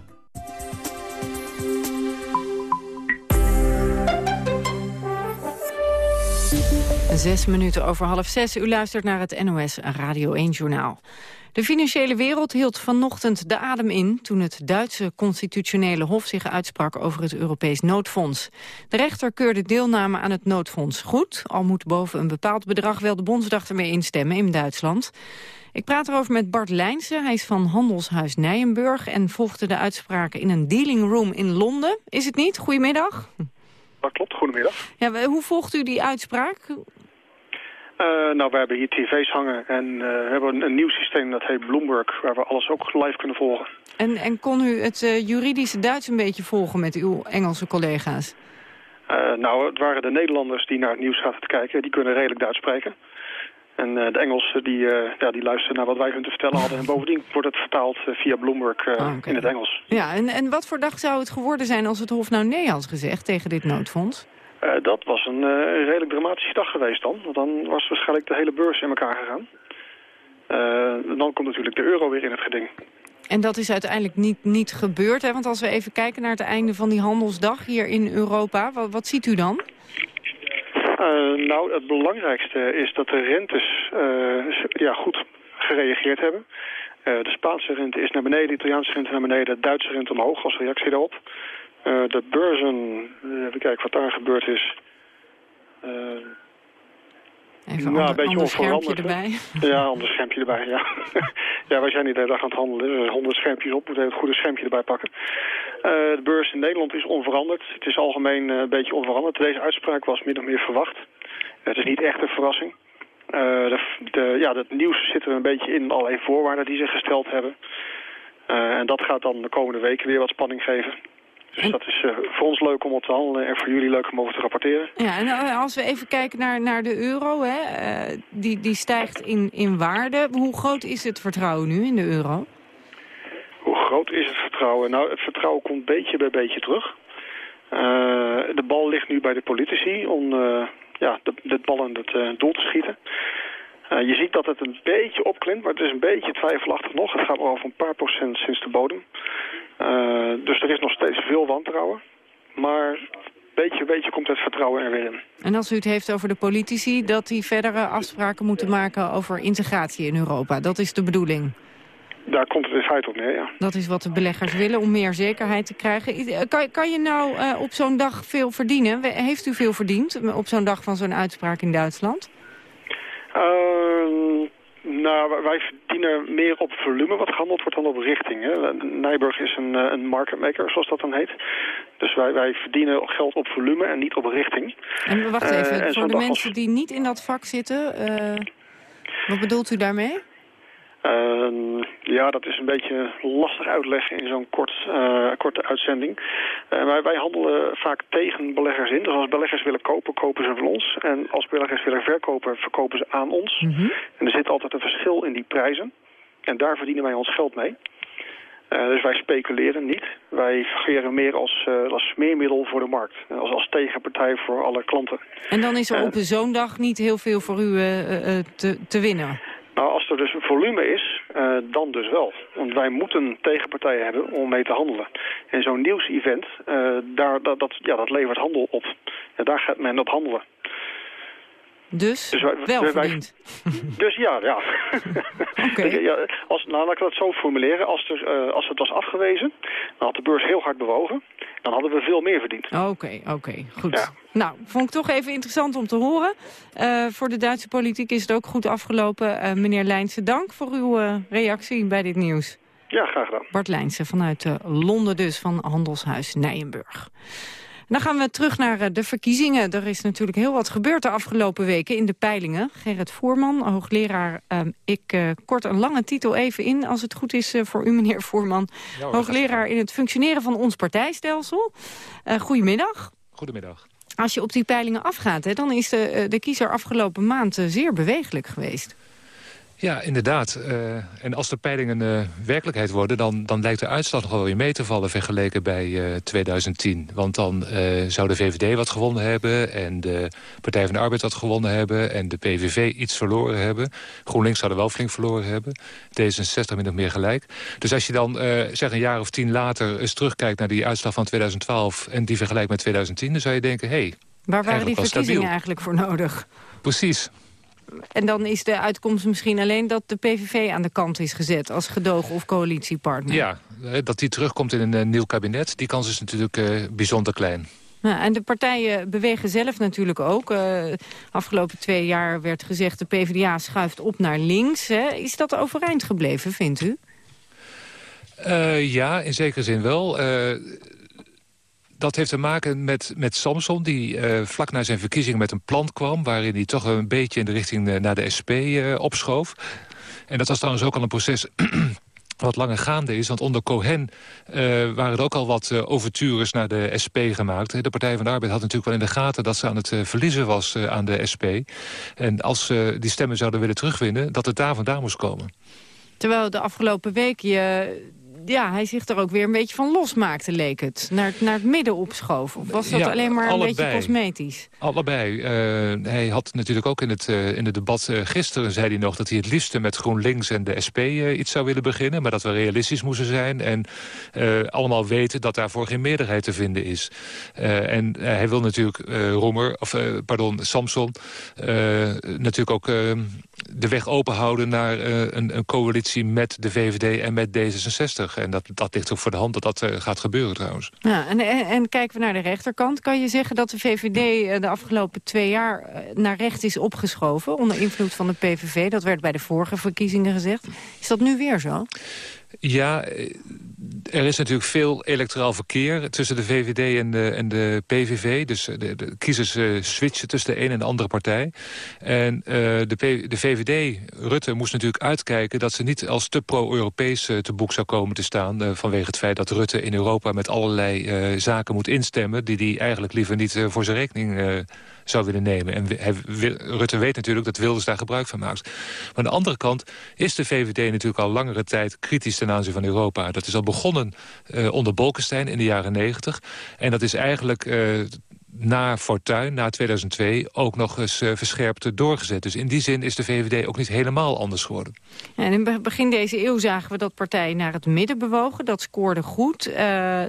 S13: Zes minuten over half zes. U luistert naar het NOS Radio 1-journaal. De financiële wereld hield vanochtend de adem in... toen het Duitse constitutionele hof zich uitsprak over het Europees noodfonds. De rechter keurde deelname aan het noodfonds goed... al moet boven een bepaald bedrag wel de Bondsdag ermee instemmen in Duitsland. Ik praat erover met Bart Lijnsen. Hij is van Handelshuis Nijenburg... en volgde de uitspraken in een dealing room in Londen. Is het niet? Goedemiddag.
S42: Dat klopt, goedemiddag.
S13: Ja, hoe volgt u die uitspraak?
S42: Uh, nou, we hebben hier tv's hangen en uh, hebben een, een, nieuw systeem dat heet Bloomberg, waar we alles ook live kunnen volgen.
S13: En, en kon u het uh, juridische Duits een beetje volgen met uw Engelse collega's?
S42: nou, het waren de Nederlanders die naar het nieuws zaten te kijken. Die kunnen redelijk Duits spreken. En de Engelsen die, ja, die luisteren naar wat wij hun te vertellen hadden. En bovendien wordt het vertaald via Bloomberg oh, okay. in het Engels.
S13: Ja, en, en wat voor dag zou het geworden zijn als het Hof nou nee had gezegd tegen dit noodfonds?
S42: Uh, dat was een uh, redelijk dramatische dag geweest dan. Want dan was waarschijnlijk de hele beurs in elkaar gegaan. Uh, dan komt natuurlijk de euro weer in het geding.
S13: En dat is uiteindelijk niet, niet gebeurd, hè? Want als we even kijken naar het einde van die handelsdag hier in Europa, wat, wat ziet u dan?
S42: nou, het belangrijkste is dat de rentes ja, goed gereageerd hebben. de Spaanse rente is naar beneden, de Italiaanse rente naar beneden, de Duitse rente omhoog als reactie daarop. Uh, de beurzen, even kijken wat daar gebeurd is. Uh,
S13: Even nou, ander, een beetje onveranderd. erbij.
S42: Ja, ander schermpje erbij, ja. ja, wij zijn niet de hele dag aan het handelen. Er zijn honderd schermpjes op, moeten even het goede schermpje erbij pakken. Uh, de beurs in Nederland is onveranderd. Het is algemeen een beetje onveranderd. Deze uitspraak was min of meer verwacht. Het is niet echt een verrassing. de, de, ja, het nieuws zit er een beetje in, allerlei voorwaarden die ze gesteld hebben. en dat gaat dan de komende weken weer wat spanning geven. Dus dat is uh, voor ons leuk om op te handelen en voor jullie leuk om over te rapporteren.
S13: Ja, en eh, als we even kijken naar, naar de euro, hè, uh, die, die stijgt in, in waarde. Hoe groot is het vertrouwen nu in de euro?
S42: Hoe groot is het vertrouwen? Nou, het vertrouwen komt beetje bij beetje terug. de bal ligt nu bij de politici om ja, de, de bal in het doel te schieten. Je ziet dat het een beetje opklimt, maar het is een beetje twijfelachtig nog. Het gaat maar over een paar procent sinds de bodem. Uh, dus er is nog steeds veel wantrouwen. Maar beetje beetje komt het vertrouwen er weer in.
S13: En als u het heeft over de politici, dat die verdere afspraken moeten maken over integratie in Europa. Dat is de bedoeling?
S42: Daar komt het in feite op neer, ja.
S13: Dat is wat de beleggers willen, om meer zekerheid te krijgen. Kan, kan je nou uh, op zo'n dag veel verdienen? Heeft u veel verdiend op zo'n dag van zo'n uitspraak in Duitsland?
S42: Uh, nou, wij verdienen meer op volume wat gehandeld wordt dan op richting. Hè. Nijburg is een, eh, een marketmaker, zoals dat dan heet. Dus wij, wij verdienen geld op volume en niet op richting.
S13: En wacht even, uh, voor de mensen die niet in dat vak zitten, uh, wat bedoelt u daarmee?
S42: Uh, ja, dat is een beetje lastig uitleggen in zo'n kort, uh, korte uitzending. Uh, wij, wij handelen vaak tegen beleggers in. Dus als beleggers willen kopen, kopen ze van ons. En als beleggers willen verkopen, verkopen ze aan ons.
S13: Mhm.
S42: En er zit altijd een verschil in die prijzen. En daar verdienen wij ons geld mee. Uh, dus wij speculeren niet. Wij fungeren meer als, uh, als smeermiddel voor de markt. Als, als tegenpartij voor alle klanten.
S13: En dan is er op zo'n dag niet heel veel voor u te, te winnen?
S42: Nou, als er dus volume is, uh, dan dus wel. Want wij moeten tegenpartijen hebben om mee te handelen. En zo'n nieuws-event, uh, daar, dat, dat, ja, dat levert handel op. En daar gaat men op handelen.
S13: Dus,
S42: Dus wij-
S13: wel
S42: wij-
S13: verdiend.
S42: Dus ja, ja.
S13: Oké.
S42: ja als, nou, laat ik dat zo formuleren. Als, er, eh, als het was afgewezen, dan had de beurs heel hard bewogen. Dan hadden we veel meer verdiend.
S13: Oké, oké, goed. Nou, vond ik toch even interessant om te horen. Eh, voor de Duitse politiek is het ook goed afgelopen. Eh, meneer Lijnse, dank voor uw reactie bij dit nieuws.
S42: Ja, graag gedaan.
S13: Bart Lijnse vanuit Londen dus, van Handelshuis Nijenburg. Dan gaan we terug naar eh, de verkiezingen. Er is natuurlijk heel wat gebeurd de afgelopen weken in de peilingen. Gerrit Voerman, hoogleraar. eh, ik eh, kort een lange titel even in, als het goed is eh, voor u, meneer.
S43: Ja, hoor,
S13: hoogleraar in het functioneren van ons partijstelsel. Goedemiddag.
S43: Goedemiddag.
S13: Als je op die peilingen afgaat, hè, dan is de, de kiezer afgelopen maand zeer bewegelijk geweest.
S43: Ja, inderdaad. Eh, en als de peilingen eh, werkelijkheid worden... Dan, dan lijkt de uitslag nog wel weer mee te vallen vergeleken bij eh, 2010. Want dan eh, zou de VVD wat gewonnen hebben... en de Partij van de Arbeid wat gewonnen hebben... en de PVV iets verloren hebben. GroenLinks zou er wel flink verloren hebben. D66 min of meer gelijk. Dus als je dan eh, zeg een jaar of tien later eens terugkijkt... naar die uitslag van 2012 en die vergelijkt met 2010... dan zou je denken, hé, hey,
S13: Waar waren die verkiezingen eigenlijk voor nodig?
S43: Precies.
S13: En dan is de uitkomst misschien alleen dat de PVV aan de kant is gezet... als gedoog- of coalitiepartner.
S43: Ja, eh, dat die terugkomt in een eh, nieuw kabinet, die kans is natuurlijk eh, bijzonder klein.
S13: Ja, en de partijen bewegen zelf natuurlijk ook. Afgelopen twee jaar werd gezegd... de PvdA schuift op naar links. Hè. Is dat overeind gebleven, vindt u?
S43: Ja, in zekere zin wel. Dat heeft te maken met, met Samson, die eh, vlak na zijn verkiezing met een plan kwam... waarin hij toch een beetje in de richting eh, naar de SP eh, opschoof. En dat was trouwens ook al een proces... wat langer gaande is. Want onder Cohen waren er ook al wat overtures naar de SP gemaakt. De Partij van de Arbeid had natuurlijk wel in de gaten... dat ze aan het verliezen was aan de SP. En als ze die stemmen zouden willen terugwinnen... dat het daar vandaan moest komen.
S13: Terwijl de afgelopen week je, ja, hij zich er ook weer een beetje van losmaakte, leek het. Naar, naar het midden opschoof. Of was dat
S43: Ja,
S13: alleen maar een
S43: allebei.
S13: beetje cosmetisch?
S43: Allebei. Eh, hij had natuurlijk ook in het, eh, in het debat eh, gisteren... zei hij nog dat hij het liefste met GroenLinks en de SP iets zou willen beginnen... maar dat we realistisch moesten zijn en allemaal weten... dat daarvoor geen meerderheid te vinden is. En hij wil natuurlijk Roemer, of pardon, Samson... natuurlijk ook de weg open houden naar eh, een, een coalitie met de VVD en met D66. En dat, dat ligt ook voor de hand dat dat eh, gaat gebeuren trouwens.
S13: Ja, en, en, en kijken we naar de rechterkant. Kan je zeggen dat de VVD eh, de afgelopen twee jaar naar rechts is opgeschoven... onder invloed van de PVV? Dat werd bij de vorige verkiezingen gezegd. Is dat nu weer zo?
S43: Ja, er is natuurlijk veel electoraal verkeer tussen de VVD en de, en de PVV. Dus eh, de, de kiezers eh, switchen tussen de een en de andere partij. En eh, de, de VVD, Rutte, moest natuurlijk uitkijken... dat ze niet als te pro-Europees te boek zou komen te staan... vanwege het feit dat Rutte in Europa met allerlei zaken moet instemmen... die hij eigenlijk liever niet voor zijn rekening zou willen nemen. En Rutte weet natuurlijk dat Wilders daar gebruik van maakt. Maar aan de andere kant is de VVD natuurlijk al langere tijd kritisch ten aanzien van Europa. Dat is al begonnen eh, onder Bolkestein in de jaren negentig. En dat is eigenlijk eh, na Fortuyn, na 2002, ook nog eens eh, verscherpt doorgezet. Dus in die zin is de VVD ook niet helemaal anders geworden.
S13: En in be- begin deze eeuw zagen we dat partijen naar het midden bewogen. Dat scoorde goed.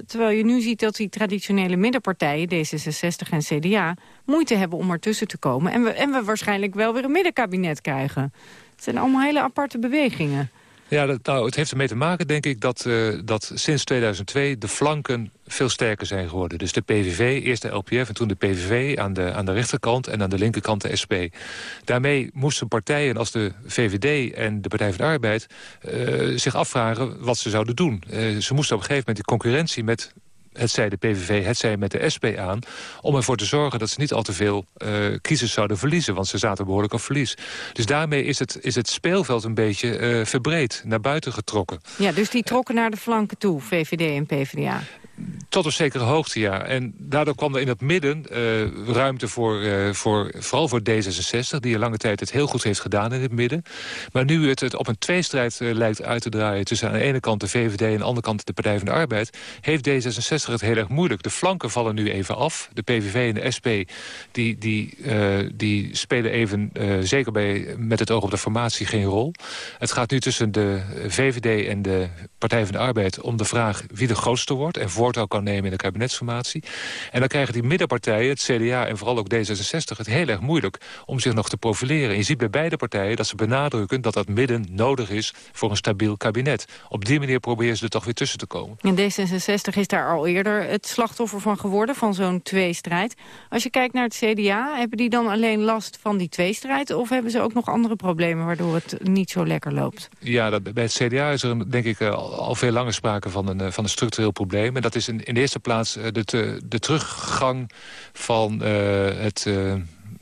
S13: terwijl je nu ziet dat die traditionele middenpartijen, D66 en CDA... moeite hebben om ertussen te komen. En we, en we waarschijnlijk wel weer een middenkabinet krijgen. Het zijn allemaal hele aparte bewegingen.
S43: Ja, dat, nou, het heeft ermee te maken, denk ik, dat, eh, dat sinds 2002 de flanken veel sterker zijn geworden. Dus de PVV, eerst de LPF en toen de PVV aan de, aan de rechterkant en aan de linkerkant de SP. Daarmee moesten partijen als de VVD en de Partij van de Arbeid eh, zich afvragen wat ze zouden doen. Eh, ze moesten op een gegeven moment die concurrentie met het zij de PVV, het zij met de SP aan... om ervoor te zorgen dat ze niet al te veel eh, kiezers zouden verliezen. Want ze zaten behoorlijk op verlies. Dus daarmee is het, is het speelveld een beetje eh, verbreed, naar buiten getrokken.
S13: Ja, dus die trokken naar de flanken toe, VVD en PvdA.
S43: Tot een zekere hoogte, ja. En daardoor kwam er in het midden eh, ruimte voor, eh, voor, vooral voor D66... die lange tijd het heel goed heeft gedaan in het midden. Maar nu het, op een tweestrijd eh, lijkt uit te draaien... tussen aan de ene kant de VVD en aan de andere kant de Partij van de Arbeid... heeft D66 het heel erg moeilijk. De flanken vallen nu even af. De PVV en de SP die, die, die spelen even, zeker bij, met het oog op de formatie, geen rol. Het gaat nu tussen de VVD en de Partij van de Arbeid... om de vraag wie de grootste wordt en voor voortouw kan nemen in de kabinetsformatie. En dan krijgen die middenpartijen, het CDA en vooral ook D66... het heel erg moeilijk om zich nog te profileren. En je ziet bij beide partijen dat ze benadrukken dat dat midden nodig is... voor een stabiel kabinet. Op die manier proberen ze er toch weer tussen te komen.
S13: En D66 is daar al eerder het slachtoffer van geworden, van zo'n tweestrijd. Als je kijkt naar het CDA, hebben die dan alleen last van die tweestrijd... of hebben ze ook nog andere problemen waardoor het niet zo lekker loopt?
S43: Ja, dat, bij het CDA is er denk ik al veel langer sprake van een, van een structureel probleem. En dat is in, in de eerste plaats de, de teruggang van het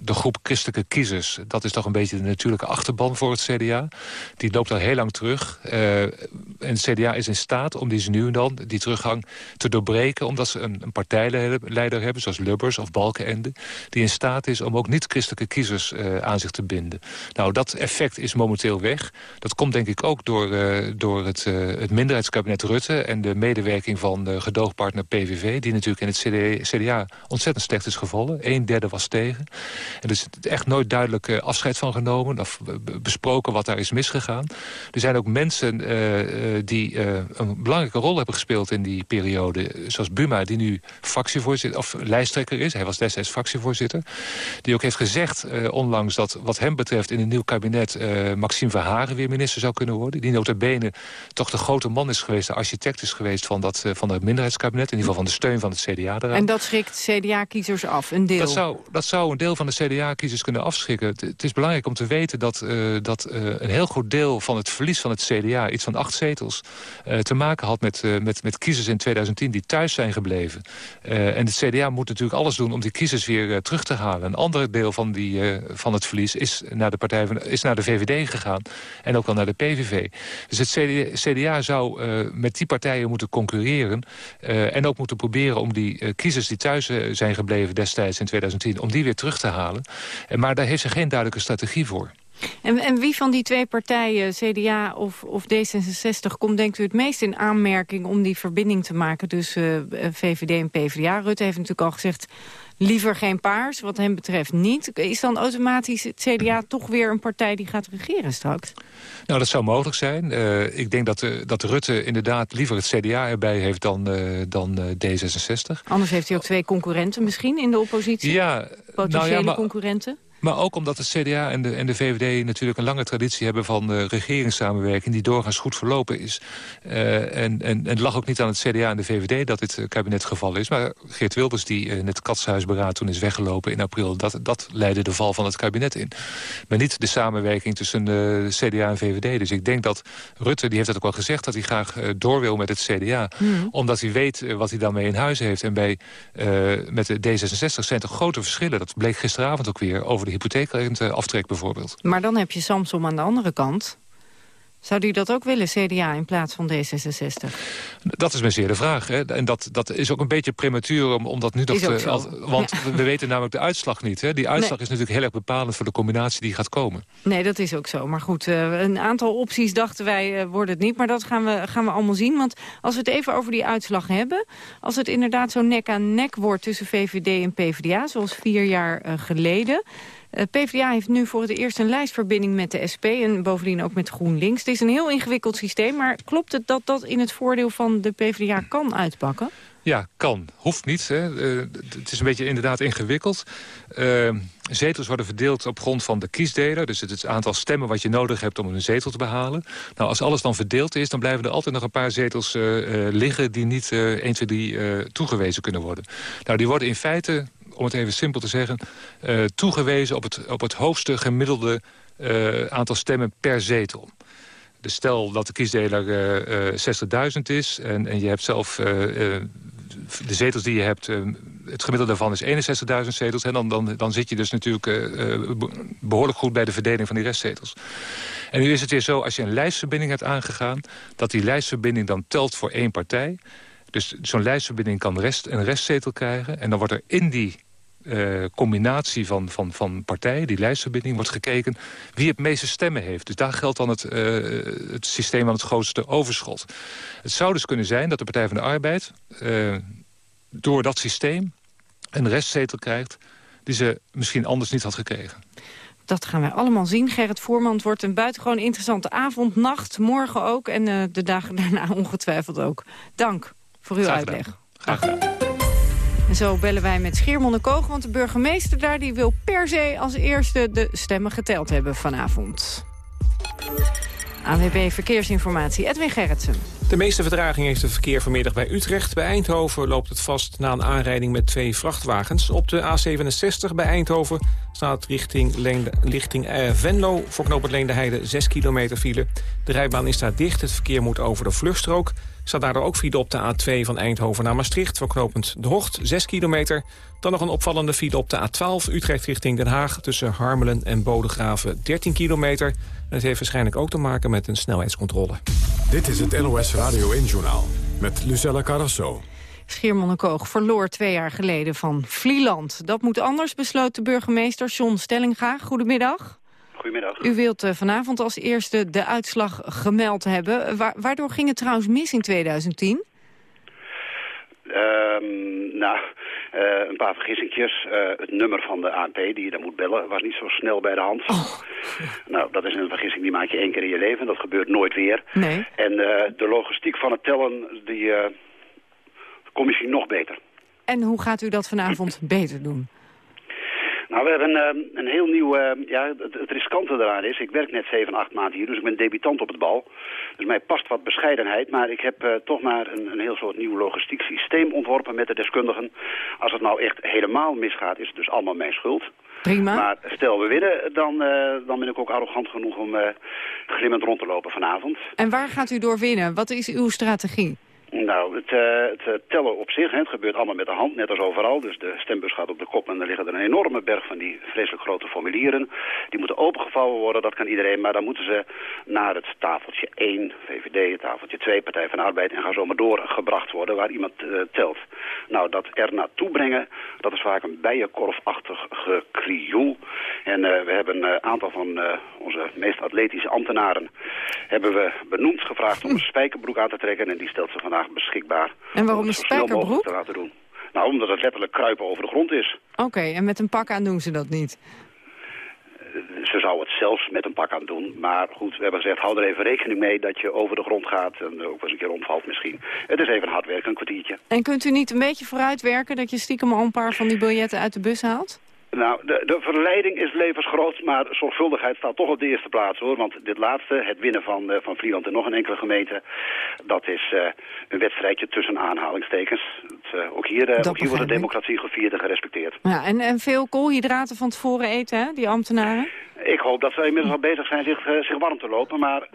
S43: de groep christelijke kiezers. Dat is toch een beetje de natuurlijke achterban voor het CDA. Die loopt al heel lang terug. Uh, en het CDA is in staat om die ze nu en dan, die teruggang, te doorbreken. Omdat ze een, een partijleider hebben, zoals Lubbers of Balkenende. Die in staat is om ook niet-christelijke kiezers uh, aan zich te binden. Nou, dat effect is momenteel weg. Dat komt denk ik ook door, uh, door het, het minderheidskabinet Rutte... en de medewerking van de gedoogpartner PVV... die natuurlijk in het CDA ontzettend slecht is gevallen. Een derde was tegen. En er is echt nooit duidelijk uh, afscheid van genomen... of besproken wat daar is misgegaan. Er zijn ook mensen uh, die een belangrijke rol hebben gespeeld in die periode. Zoals Buma, die nu fractievoorzitter, of lijsttrekker is. Hij was destijds fractievoorzitter. Die ook heeft gezegd onlangs dat wat hem betreft in een nieuw kabinet... Maxime Verhagen weer minister zou kunnen worden. Die nota bene toch de grote man is geweest, de architect is geweest... van dat, van dat minderheidskabinet, in ieder geval van de steun van het CDA eraan.
S13: En dat schrikt CDA-kiezers af, een deel?
S43: Dat zou, dat zou een deel van de CDA-kiezers kunnen afschrikken. Het, is belangrijk om te weten dat, uh, dat uh, een heel goed deel van het verlies van het CDA... iets van acht zetels, uh, te maken had met, met, met kiezers in 2010 die thuis zijn gebleven. en het CDA moet natuurlijk alles doen om die kiezers weer terug te halen. Een ander deel van, die, van het verlies is naar, de partij van, is naar de VVD gegaan. En ook al naar de PVV. Dus het CDA, CDA zou met die partijen moeten concurreren. en ook moeten proberen om die kiezers die thuis zijn gebleven destijds in 2010... om die weer terug te Maar daar heeft ze geen duidelijke strategie voor.
S13: En, en, wie van die twee partijen, CDA of, of D66... komt denkt u het meest in aanmerking om die verbinding te maken... tussen uh, VVD en PvdA? Rutte heeft natuurlijk al gezegd liever geen paars, wat hem betreft niet. Is dan automatisch het CDA toch weer een partij die gaat regeren straks?
S43: Nou, dat zou mogelijk zijn. Uh, ik denk dat, uh, dat Rutte inderdaad liever het CDA erbij heeft dan, uh, dan D66.
S13: Anders heeft hij ook twee concurrenten misschien in de oppositie?
S43: Ja,
S13: Potentiële
S43: nou ja, maar,
S13: concurrenten?
S43: Maar ook omdat het CDA en de, en de VVD natuurlijk een lange traditie hebben van uh, regeringssamenwerking die doorgaans goed verlopen is. Uh, en, en, en het lag ook niet aan het CDA en de VVD dat dit kabinet geval is. Maar Geert Wilders die in het katshuisberaad toen is weggelopen in april, dat, dat leidde de val van het kabinet in. Maar niet de samenwerking tussen de CDA en VVD. Dus ik denk dat Rutte, die heeft het ook al gezegd, dat hij graag uh, door wil met het CDA. Mm. Omdat hij weet wat hij daarmee in huis heeft. En bij, met de D66 zijn er grote verschillen. Dat bleek gisteravond ook weer over de hypotheekrenteaftrek bijvoorbeeld.
S13: Maar dan heb je Samsom aan de andere kant. Zou u dat ook willen, CDA, in plaats van D66?
S43: Dat is mijn zeer de vraag. Hè. En dat, dat is ook een beetje prematuur om, om dat nu nog te... Want ja. we weten namelijk de uitslag niet. Hè. Die uitslag nee. is natuurlijk heel erg bepalend voor de combinatie die gaat komen.
S13: Nee, dat is ook zo. Maar goed, uh, een aantal opties dachten wij uh, worden het niet. Maar dat gaan we, gaan we allemaal zien. Want als we het even over die uitslag hebben... als het inderdaad zo nek aan nek wordt tussen VVD en PvdA... zoals vier jaar uh, geleden... Uh, PvdA heeft nu voor het eerst een lijstverbinding met de SP... en bovendien ook met GroenLinks. Het is een heel ingewikkeld systeem, maar klopt het dat dat in het voordeel van de PvdA kan uitpakken?
S43: Ja, kan. Hoeft niet. Hè. Uh, het is een beetje inderdaad ingewikkeld. Uh, zetels worden verdeeld op grond van de kiesdeler. Dus het, het aantal stemmen wat je nodig hebt om een zetel te behalen. Nou, als alles dan verdeeld is, dan blijven er altijd nog een paar zetels uh, liggen... die niet 1, 2, 3 toegewezen kunnen worden. Nou, die worden in feite om het even simpel te zeggen... Uh, toegewezen op het, op het hoogste gemiddelde uh, aantal stemmen per zetel. Dus stel dat de kiesdeler uh, 60.000 is en, en je hebt zelf... de zetels die je hebt, het gemiddelde daarvan is 61.000 zetels... en dan, dan, dan zit je dus natuurlijk behoorlijk goed bij de verdeling van die restzetels. En nu is het weer zo, als je een lijstverbinding hebt aangegaan... dat die lijstverbinding dan telt voor één partij... Dus zo'n lijstverbinding kan rest, een restzetel krijgen. En dan wordt er in die uh, combinatie van, van, van partijen, die lijstverbinding, wordt gekeken wie het meeste stemmen heeft. Dus daar geldt dan het, uh, het systeem van het grootste overschot. Het zou dus kunnen zijn dat de Partij van de Arbeid uh, door dat systeem een restzetel krijgt die ze misschien anders niet had gekregen.
S13: Dat gaan wij allemaal zien. Gerrit Voorman wordt een buitengewoon interessante avond, nacht, morgen ook... en de dagen daarna ongetwijfeld ook. Dank voor uw uitleg.
S3: Graag gedaan.
S13: En zo bellen wij met Schiermonnikoog, want de burgemeester daar... die wil per se als eerste de stemmen geteld hebben vanavond. ANWB Verkeersinformatie, Edwin Gerritsen.
S3: De meeste vertraging heeft het verkeer vanmiddag bij Utrecht. Bij Eindhoven loopt het vast na een aanrijding met twee vrachtwagens. Op de A67 bij Eindhoven staat richting, eh, Venlo... voor knooppunt Leende Heide 6 kilometer file. De rijbaan is daar dicht, het verkeer moet over de vluchtstrook. Staat daardoor ook file op de A2 van Eindhoven naar Maastricht... voor knooppunt De Hocht, 6 kilometer. Dan nog een opvallende file op de A12 Utrecht richting Den Haag... tussen Harmelen en Bodegraven, 13 kilometer. En het heeft waarschijnlijk ook te maken met een snelheidscontrole.
S1: Dit is het NOS Radio 1-journaal met Lucella Carrasso.
S13: Schiermonnikoog verloor twee jaar geleden van Vlieland. Dat moet anders, besloot de burgemeester John Stellinga. Goedemiddag.
S44: Goedemiddag.
S13: U wilt uh, vanavond als eerste de uitslag gemeld hebben. Wa waardoor ging het trouwens mis in 2010?
S44: Um, nou, uh, een paar vergissingjes. Uh, het nummer van de ANP die je dan moet bellen was niet zo snel bij de hand.
S13: Oh.
S44: Nou, dat is een vergissing die maak je één keer in je leven. Dat gebeurt nooit weer.
S13: Nee.
S44: En uh, de logistiek van het tellen, die kom misschien nog beter.
S13: En hoe gaat u dat vanavond beter doen?
S44: Nou, we hebben uh, een heel nieuw... Uh, ja, het, het, riskante eraan is, ik werk net 7, 8 maanden hier, dus ik ben debutant op het bal. Dus mij past wat bescheidenheid, maar ik heb uh, toch maar een, een, heel soort nieuw logistiek systeem ontworpen met de deskundigen. Als het nou echt helemaal misgaat, is het dus allemaal mijn schuld.
S13: Prima.
S44: Maar stel we winnen, dan, dan ben ik ook arrogant genoeg om glimmend rond te lopen vanavond.
S13: En waar gaat u door winnen? Wat is uw strategie?
S44: Nou, het, uh, het tellen op zich, hè, het gebeurt allemaal met de hand, net als overal. Dus de stembus gaat op de kop en er liggen er een enorme berg van die vreselijk grote formulieren. Die moeten opengevouwen worden, dat kan iedereen. Maar dan moeten ze naar het tafeltje 1, VVD, tafeltje 2, Partij van de Arbeid... en gaan zomaar doorgebracht worden waar iemand uh, telt. Nou, dat er naartoe brengen, dat is vaak een bijenkorfachtig gekrioel. En uh, we hebben een aantal van onze meest atletische ambtenaren... hebben we benoemd gevraagd om een spijkerbroek aan te trekken... en die stelt ze vandaag beschikbaar.
S13: En waarom een spijkerbroek?
S44: te laten doen. Nou, omdat het letterlijk kruipen over de grond is.
S13: Oké, okay, en met een pak aan doen ze dat niet?
S44: Ze zou het zelfs met een pak aan doen. Maar goed, we hebben gezegd, hou er even rekening mee dat je over de grond gaat. En ook wel eens een keer omvalt misschien. Het is even hard werken, een kwartiertje.
S13: En kunt u niet een beetje vooruitwerken dat je stiekem al een paar van die biljetten uit de bus haalt?
S44: Nou, de, de verleiding is levensgroot, maar zorgvuldigheid staat toch op de eerste plaats, hoor. Want dit laatste, het winnen van, uh, van Vlieland en nog een enkele gemeente... dat is uh, een wedstrijdje tussen aanhalingstekens. Het, uh, ook hier, ook hier wordt de democratie gevierd en gerespecteerd.
S13: Ja, en, en veel koolhydraten van tevoren eten, hè, die ambtenaren?
S44: Ik hoop dat ze inmiddels al bezig zijn zich, zich warm te lopen, maar...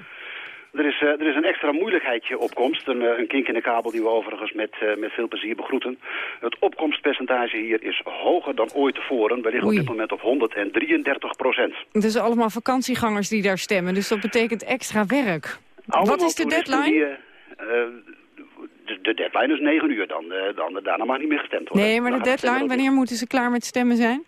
S44: Er is, uh, er is een extra moeilijkheidje opkomst. Een, uh, een kink in de kabel die we overigens met, uh, met veel plezier begroeten. Het opkomstpercentage hier is hoger dan ooit tevoren. We liggen
S13: Oei.
S44: op dit moment op 133 procent.
S13: Het is allemaal vakantiegangers die daar stemmen, dus dat betekent extra werk.
S44: Allemaal
S13: Wat is de deadline?
S44: Die, de, de, deadline is 9 uur. Dan, dan, daarna mag niet meer gestemd worden.
S13: Nee, maar de deadline, wanneer moeten ze klaar met stemmen zijn?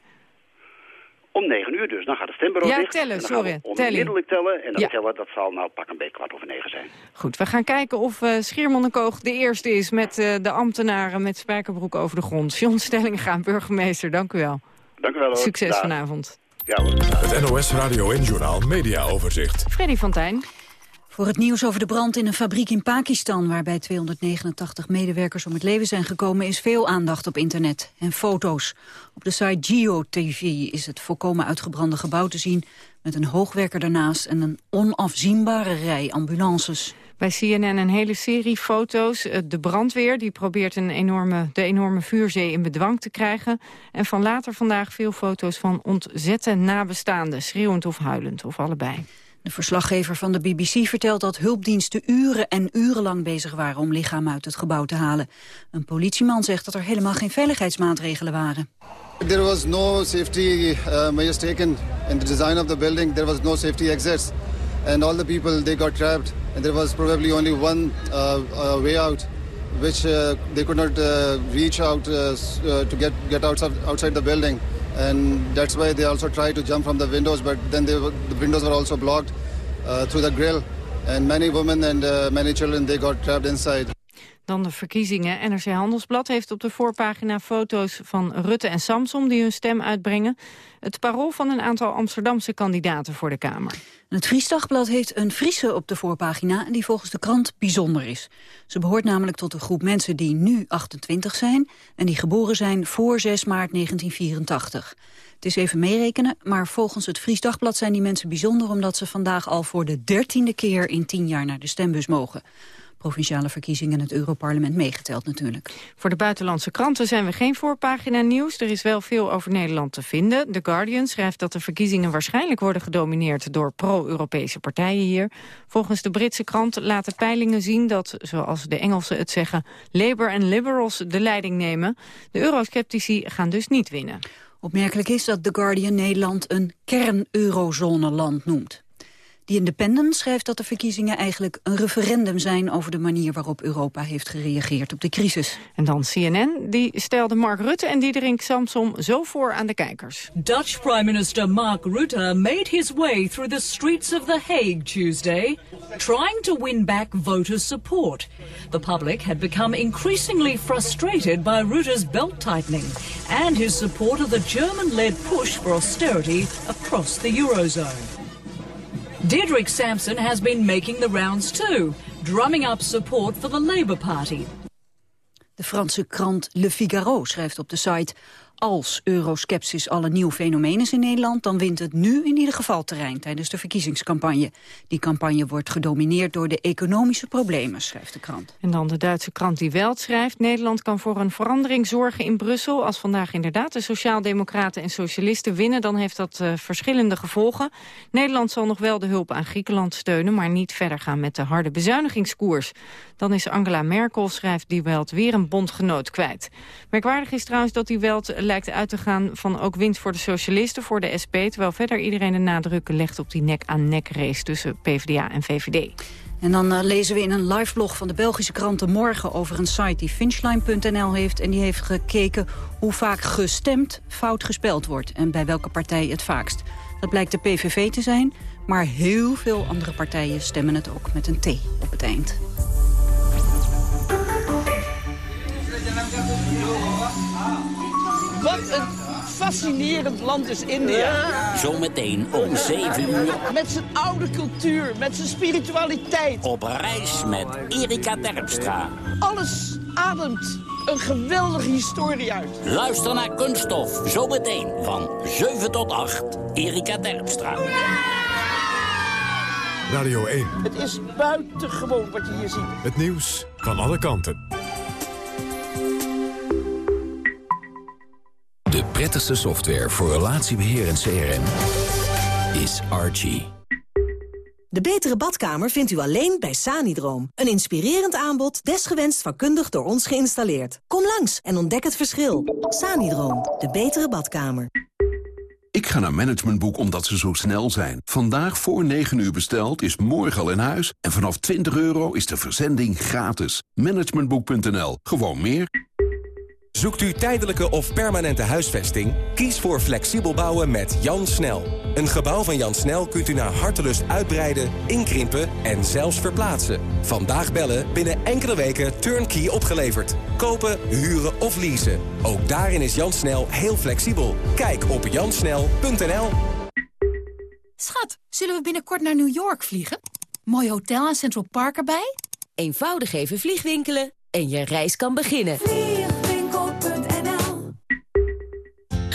S44: Om 9 uur dus. Dan gaat het stembureau
S13: Ja,
S44: dicht.
S13: tellen,
S44: en dan gaan we
S13: sorry.
S44: Onmiddellijk tellen. En dat
S13: Ja.
S44: tellen, dat zal nou pak een beetje kwart over negen zijn.
S13: Goed, we gaan kijken of uh, Schiermonnikoog de eerste is met uh, de ambtenaren met spijkerbroek over de grond. John Stellinga, burgemeester, dank u wel.
S44: Dank u wel. Hoor.
S13: Succes
S44: Dag.
S13: vanavond.
S44: Ja, hoor.
S1: Het NOS Radio 1-journaal Media Overzicht.
S13: Freddy Fontijn.
S45: Voor het nieuws over de brand in een fabriek in Pakistan... waarbij 289 medewerkers om het leven zijn gekomen... is veel aandacht op internet en foto's. Op de site GeoTV is het volkomen uitgebrande gebouw te zien... met een hoogwerker daarnaast en een onafzienbare rij ambulances.
S13: Bij CNN een hele serie foto's. Eh, De brandweer die probeert een enorme, de enorme vuurzee in bedwang te krijgen. En van later vandaag veel foto's van ontzette nabestaanden. Schreeuwend of huilend, of allebei.
S45: De verslaggever van de BBC vertelt dat hulpdiensten uren en urenlang bezig waren om lichamen uit het gebouw te halen. Een politieman zegt dat er helemaal geen veiligheidsmaatregelen waren.
S46: There was no safety uh, measures taken in the design of the building. There was no safety exits. And all the people, they got trapped. And there was probably only one uh, uh, way out, which they could not reach out to get, get outside the building. And that's why they also tried to jump from the windows, but then were- the windows were also blocked uh, through the grill. And many women and uh, many children, they got trapped inside.
S13: Dan de verkiezingen. NRC Handelsblad heeft op de voorpagina foto's van Rutte en Samsom die hun stem uitbrengen. Het parool van een aantal Amsterdamse kandidaten voor de Kamer.
S45: Het Friesdagblad heeft een Friese op de voorpagina die volgens de krant bijzonder is. Ze behoort namelijk tot een groep mensen die nu 28 zijn en die geboren zijn voor 6 maart 1984. Het is even meerekenen, maar volgens het Fries Dagblad zijn die mensen bijzonder... omdat ze vandaag al voor de dertiende keer in tien jaar naar de stembus mogen provinciale verkiezingen en het Europarlement meegeteld natuurlijk.
S13: Voor de buitenlandse kranten zijn we geen voorpagina nieuws. Er is wel veel over Nederland te vinden. The Guardian schrijft dat de verkiezingen waarschijnlijk worden gedomineerd door pro-Europese partijen hier. Volgens de Britse krant laten peilingen zien dat, zoals de Engelsen het zeggen, Labour en Liberals de leiding nemen. De eurosceptici gaan dus niet winnen.
S45: Opmerkelijk is dat The Guardian Nederland een kern-eurozone-land noemt. The Independent schrijft dat de verkiezingen eigenlijk een referendum zijn over de manier waarop Europa heeft gereageerd op de crisis.
S13: En dan CNN, die stelde Mark Rutte en Diederik Samsom zo voor aan de kijkers.
S47: Dutch Prime Minister Mark Rutte made his way through the streets of The Hague Tuesday, trying to win back voters' support. The public had become increasingly frustrated by Rutte's belt tightening and his support of the German-led push for austerity across the Eurozone. Diederik Sampson has been making the rounds too, drumming up support for the Labour Party.
S45: De Franse krant Le Figaro schrijft op de site... Als euroskepsis alle nieuw fenomeen is in Nederland... dan wint het nu in ieder geval terrein tijdens de verkiezingscampagne. Die campagne wordt gedomineerd door de economische problemen, schrijft de krant.
S13: En dan de Duitse krant Die Welt schrijft... Nederland kan voor een verandering zorgen in Brussel. Als vandaag inderdaad de sociaaldemocraten en socialisten winnen... dan heeft dat uh, verschillende gevolgen. Nederland zal nog wel de hulp aan Griekenland steunen... maar niet verder gaan met de harde bezuinigingskoers. Dan is Angela Merkel, schrijft Die Welt, weer een bondgenoot kwijt. Merkwaardig is trouwens dat Die Welt lijkt uit te gaan van ook winst voor de socialisten, voor de SP... terwijl verder iedereen de nadruk legt op die nek-aan-nek race tussen PvdA en VVD.
S45: En dan uh, lezen we in een liveblog van de Belgische krant Morgen... over een site die finchline.nl heeft. En die heeft gekeken hoe vaak gestemd fout gespeld wordt. En bij welke partij het vaakst. Dat blijkt de PVV te zijn. Maar heel veel andere partijen stemmen het ook met een T op het eind.
S48: Wat een fascinerend land is India.
S6: Zometeen om 7 uur.
S48: Met zijn oude cultuur, met zijn spiritualiteit.
S6: Op reis met Erika Terpstra.
S48: Alles ademt een geweldige historie uit.
S6: Luister naar Kunststof, zometeen van 7 tot 8. Erika Terpstra.
S12: Radio 1.
S48: Het is buitengewoon wat je hier ziet.
S12: Het nieuws van alle kanten.
S38: De prettigste software voor relatiebeheer en CRM is Archie.
S43: De betere badkamer vindt u alleen bij Sanidroom. Een inspirerend aanbod, desgewenst vakkundig door ons geïnstalleerd. Kom langs en ontdek het verschil. Sanidroom, de betere badkamer.
S46: Ik ga naar Managementboek omdat ze zo snel zijn. Vandaag voor 9 uur besteld is morgen al in huis. En vanaf 20 euro is de verzending gratis. Managementboek.nl. Gewoon meer.
S49: Zoekt u tijdelijke of permanente huisvesting? Kies voor flexibel bouwen met Jan Snel. Een gebouw van Jan Snel kunt u naar hartelust uitbreiden, inkrimpen en zelfs verplaatsen. Vandaag bellen, binnen enkele weken turnkey opgeleverd. Kopen, huren of leasen. Ook daarin is Jan Snel heel flexibel. Kijk op jansnel.nl
S50: Schat, zullen we binnenkort naar New York vliegen? Mooi hotel en Central Park erbij?
S51: Eenvoudig even vliegwinkelen en je reis kan beginnen.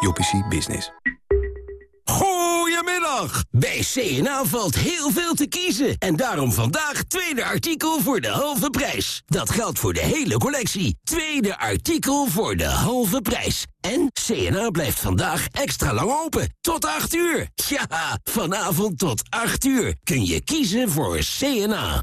S37: UPC Business.
S6: Goedemiddag! Bij CNA valt heel veel te kiezen. En daarom vandaag tweede artikel voor de halve prijs. Dat geldt voor de hele collectie. Tweede artikel voor de halve prijs. En CNA blijft vandaag extra lang open. Tot 8 uur. Ja, vanavond tot 8 uur kun je kiezen voor CNA.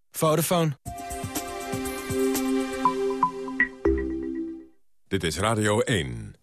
S5: Vodafone.
S12: Dit is Radio 1.